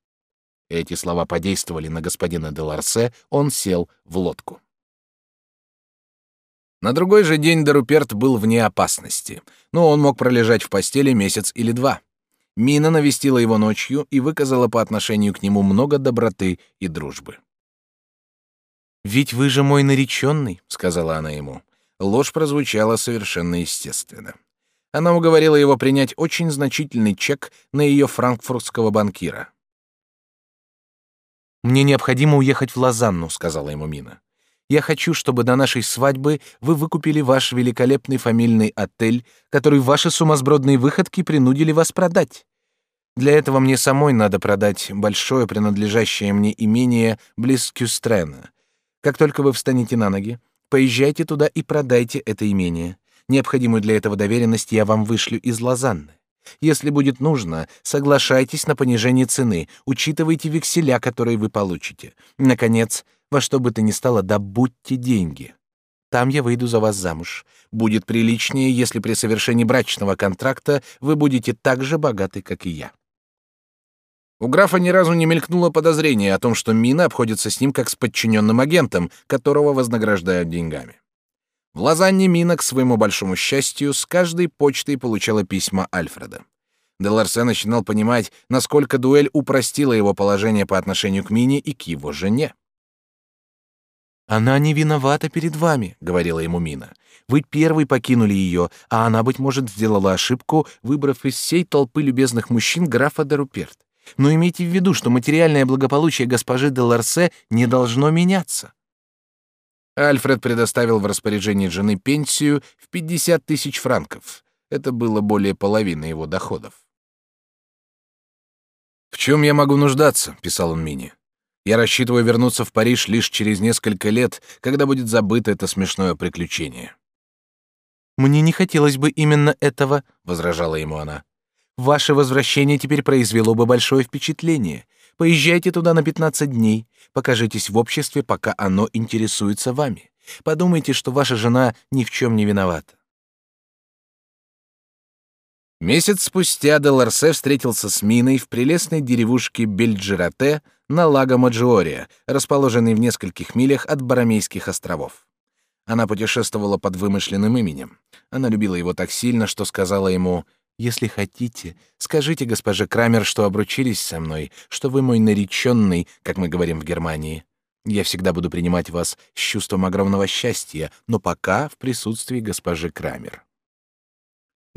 Эти слова подействовали на господина де Ларсе, он сел в лодку. На другой же день Деруперт был вне опасности, но он мог пролежать в постели месяц или два. Мина навестила его ночью и выказала по отношению к нему много доброты и дружбы. «Ведь вы же мой нареченный», — сказала она ему. Ложь прозвучала совершенно естественно. Она уговорила его принять очень значительный чек на ее франкфуртского банкира. «Мне необходимо уехать в Лозанну», — сказала ему Мина. Я хочу, чтобы до нашей свадьбы вы выкупили ваш великолепный фамильный отель, который ваши сумасбродные выходки принудили вас продать. Для этого мне самой надо продать большое принадлежащее мне имение близ Кюстрена. Как только вы встанете на ноги, поезжайте туда и продайте это имение. Необходимую для этого доверенность я вам вышлю из Лозанны. Если будет нужно, соглашайтесь на понижение цены, учитывайте векселя, которые вы получите. Наконец, во что бы то ни стало, добудьте деньги. Там я выйду за вас замуж. Будет приличнее, если при совершении брачного контракта вы будете так же богаты, как и я. У графа ни разу не мелькнуло подозрение о том, что Мина обходится с ним как с подчиненным агентом, которого вознаграждают деньгами. В Лозанне Мина, к своему большому счастью, с каждой почтой получала письма Альфреда. Деларсе начинал понимать, насколько дуэль упростила его положение по отношению к Мине и к его жене. «Она не виновата перед вами», — говорила ему Мина. «Вы первый покинули ее, а она, быть может, сделала ошибку, выбрав из всей толпы любезных мужчин графа де Руперт. Но имейте в виду, что материальное благополучие госпожи де Ларсе не должно меняться». Альфред предоставил в распоряжение жены пенсию в 50 тысяч франков. Это было более половины его доходов. «В чем я могу нуждаться?» — писал он Мини. «Я рассчитываю вернуться в Париж лишь через несколько лет, когда будет забыто это смешное приключение». «Мне не хотелось бы именно этого», — возражала ему она. «Ваше возвращение теперь произвело бы большое впечатление. Поезжайте туда на 15 дней, покажитесь в обществе, пока оно интересуется вами. Подумайте, что ваша жена ни в чем не виновата. Месяц спустя Деларсе встретился с Миной в прелестной деревушке Бельджирате на Лаго Маджиоре, расположенной в нескольких милях от Барамейских островов. Она путешествовала под вымышленным именем. Она любила его так сильно, что сказала ему если хотите, скажите госпоже Крамер, что обручились со мной, что вы мой нареченный, как мы говорим в Германии. Я всегда буду принимать вас с чувством огромного счастья, но пока в присутствии госпожи Крамер.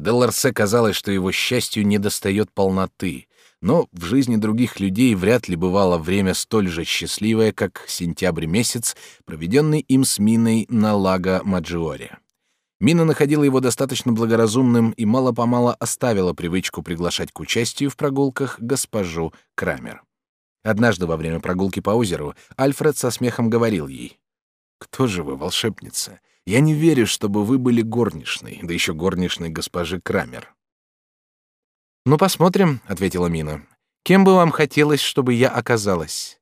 Деларсе казалось, что его счастью недостает полноты, но в жизни других людей вряд ли бывало время столь же счастливое, как сентябрь месяц, проведенный им с Миной на Лаго Маджиоре. Мина находила его достаточно благоразумным и мало-помало оставила привычку приглашать к участию в прогулках госпожу Крамер. Однажды во время прогулки по озеру Альфред со смехом говорил ей, «Кто же вы, волшебница? Я не верю, чтобы вы были горничной, да еще горничной госпожи Крамер». «Ну, посмотрим», — ответила Мина. «Кем бы вам хотелось, чтобы я оказалась?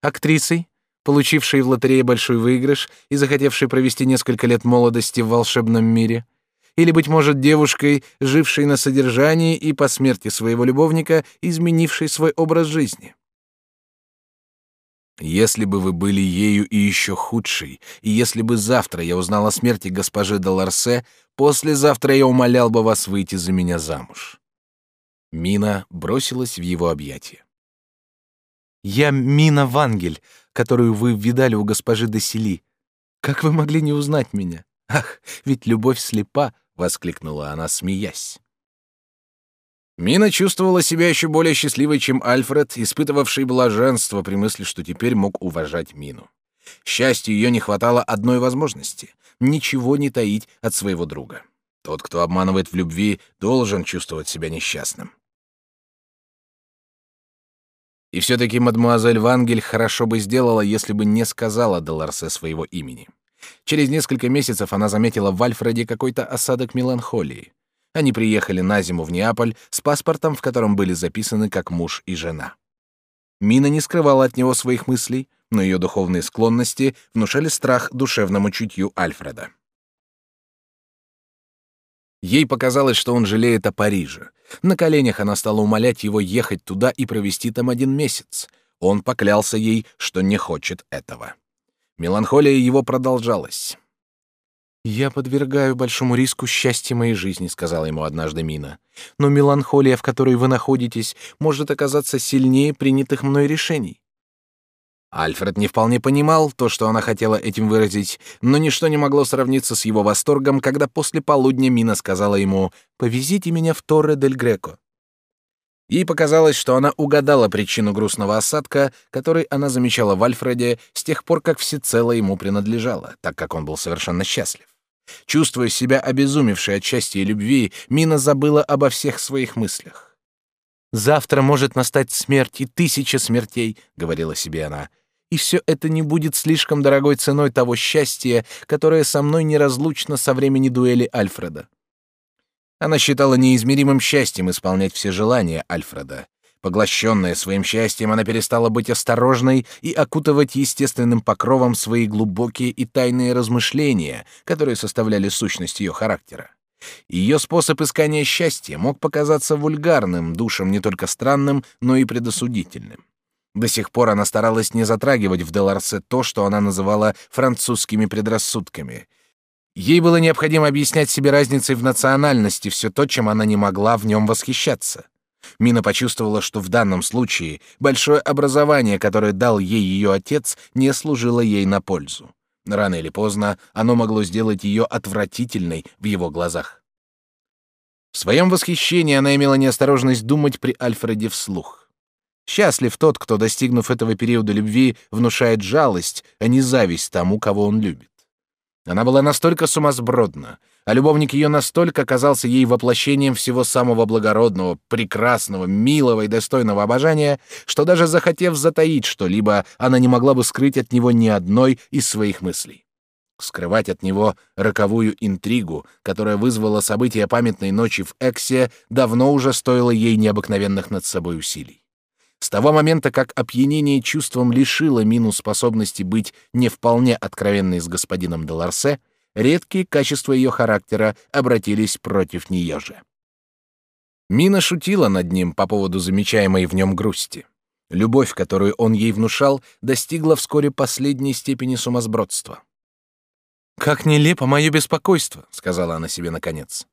Актрисой? получивший в лотерее большой выигрыш и захотевший провести несколько лет молодости в волшебном мире, или, быть может, девушкой, жившей на содержании и по смерти своего любовника, изменившей свой образ жизни. Если бы вы были ею и еще худшей, и если бы завтра я узнал о смерти госпожи Доларсе, послезавтра я умолял бы вас выйти за меня замуж. Мина бросилась в его объятия. «Я Мина Вангель, которую вы видали у госпожи Десели. Как вы могли не узнать меня? Ах, ведь любовь слепа!» — воскликнула она, смеясь. Мина чувствовала себя еще более счастливой, чем Альфред, испытывавший блаженство при мысли, что теперь мог уважать Мину. Счастью ее не хватало одной возможности — ничего не таить от своего друга. Тот, кто обманывает в любви, должен чувствовать себя несчастным. И все-таки мадмуазель Вангель хорошо бы сделала, если бы не сказала Деларсе своего имени. Через несколько месяцев она заметила в Альфреде какой-то осадок меланхолии. Они приехали на зиму в Неаполь с паспортом, в котором были записаны как муж и жена. Мина не скрывала от него своих мыслей, но ее духовные склонности внушали страх душевному чутью Альфреда. Ей показалось, что он жалеет о Париже. На коленях она стала умолять его ехать туда и провести там один месяц. Он поклялся ей, что не хочет этого. Меланхолия его продолжалась. «Я подвергаю большому риску счастье моей жизни», — сказала ему однажды Мина. «Но меланхолия, в которой вы находитесь, может оказаться сильнее принятых мной решений. Альфред не вполне понимал то, что она хотела этим выразить, но ничто не могло сравниться с его восторгом, когда после полудня Мина сказала ему «Повезите меня в Торре дель Греко». Ей показалось, что она угадала причину грустного осадка, который она замечала в Альфреде с тех пор, как всецело ему принадлежала, так как он был совершенно счастлив. Чувствуя себя обезумевшей от счастья и любви, Мина забыла обо всех своих мыслях. «Завтра может настать смерть и тысяча смертей», — говорила себе она, — и все это не будет слишком дорогой ценой того счастья, которое со мной неразлучно со времени дуэли Альфреда. Она считала неизмеримым счастьем исполнять все желания Альфреда. Поглощенная своим счастьем, она перестала быть осторожной и окутывать естественным покровом свои глубокие и тайные размышления, которые составляли сущность ее характера. Ее способ искания счастья мог показаться вульгарным, душам не только странным, но и предосудительным. До сих пор она старалась не затрагивать в Деларсе то, что она называла французскими предрассудками. Ей было необходимо объяснять себе разницей в национальности все то, чем она не могла в нем восхищаться. Мина почувствовала, что в данном случае большое образование, которое дал ей ее отец, не служило ей на пользу. Рано или поздно оно могло сделать ее отвратительной в его глазах. В своем восхищении она имела неосторожность думать при Альфреде вслух. Счастлив тот, кто, достигнув этого периода любви, внушает жалость, а не зависть тому, кого он любит. Она была настолько сумасбродна, а любовник ее настолько казался ей воплощением всего самого благородного, прекрасного, милого и достойного обожания, что даже захотев затаить что-либо, она не могла бы скрыть от него ни одной из своих мыслей. Скрывать от него роковую интригу, которая вызвала события памятной ночи в Эксе, давно уже стоило ей необыкновенных над собой усилий. С того момента, как опьянение чувством лишило Мину способности быть не вполне откровенной с господином Деларсе, редкие качества ее характера обратились против нее же. Мина шутила над ним по поводу замечаемой в нем грусти. Любовь, которую он ей внушал, достигла вскоре последней степени сумасбродства. «Как нелепо мое беспокойство», — сказала она себе наконец.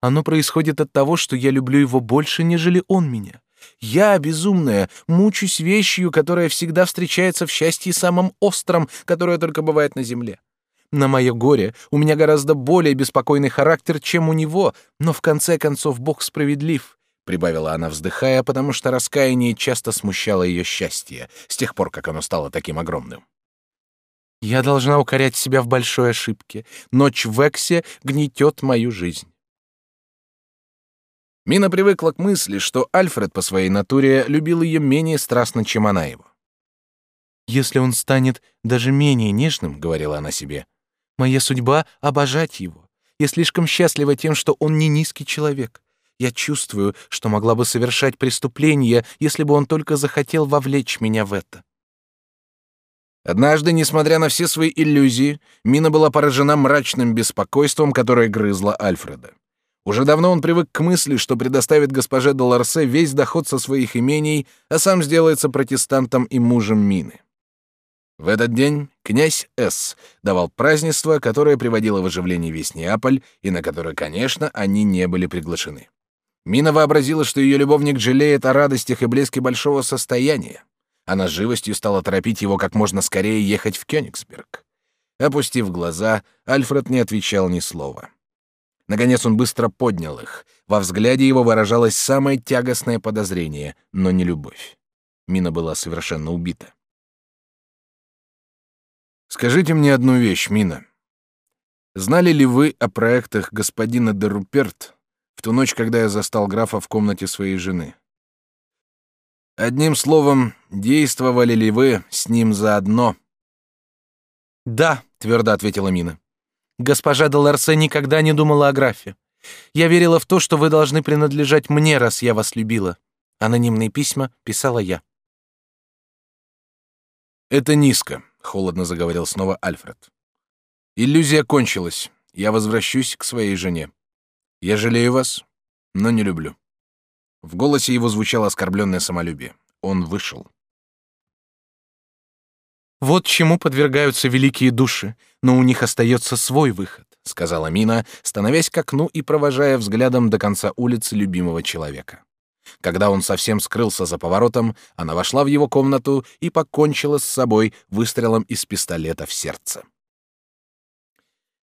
«Оно происходит от того, что я люблю его больше, нежели он меня. Я, безумная, мучусь вещью, которая всегда встречается в счастье самым остром, которое только бывает на земле. На мое горе у меня гораздо более беспокойный характер, чем у него, но в конце концов Бог справедлив», — прибавила она, вздыхая, потому что раскаяние часто смущало ее счастье с тех пор, как оно стало таким огромным. «Я должна укорять себя в большой ошибке. Ночь в Эксе гнетет мою жизнь». Мина привыкла к мысли, что Альфред по своей натуре любил ее менее страстно, чем она его. «Если он станет даже менее нежным, — говорила она себе, — моя судьба — обожать его. Я слишком счастлива тем, что он не низкий человек. Я чувствую, что могла бы совершать преступление, если бы он только захотел вовлечь меня в это». Однажды, несмотря на все свои иллюзии, Мина была поражена мрачным беспокойством, которое грызло Альфреда. Уже давно он привык к мысли, что предоставит госпоже Доларсе весь доход со своих имений, а сам сделается протестантом и мужем Мины. В этот день князь С. давал празднество, которое приводило в оживление весь Неаполь, и на которое, конечно, они не были приглашены. Мина вообразила, что ее любовник жалеет о радостях и блеске большого состояния. Она живостью стала торопить его как можно скорее ехать в Кёнигсберг. Опустив глаза, Альфред не отвечал ни слова. Наконец он быстро поднял их. Во взгляде его выражалось самое тягостное подозрение, но не любовь. Мина была совершенно убита. «Скажите мне одну вещь, Мина. Знали ли вы о проектах господина де Руперт в ту ночь, когда я застал графа в комнате своей жены? Одним словом, действовали ли вы с ним заодно?» «Да», — твердо ответила Мина. Госпожа Доларсе никогда не думала о графе. Я верила в то, что вы должны принадлежать мне, раз я вас любила. Анонимные письма писала я. Это низко, холодно заговорил снова Альфред. Иллюзия кончилась. Я возвращусь к своей жене. Я жалею вас, но не люблю. В голосе его звучало оскорбленное самолюбие. Он вышел. Вот чему подвергаются великие души, но у них остается свой выход, сказала Мина, становясь к окну и провожая взглядом до конца улицы любимого человека. Когда он совсем скрылся за поворотом, она вошла в его комнату и покончила с собой выстрелом из пистолета в сердце.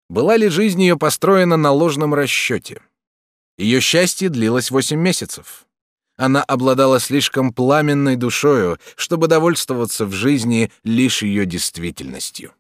Была ли жизнь ее построена на ложном расчете? Ее счастье длилось восемь месяцев. Она обладала слишком пламенной душою, чтобы довольствоваться в жизни лишь ее действительностью.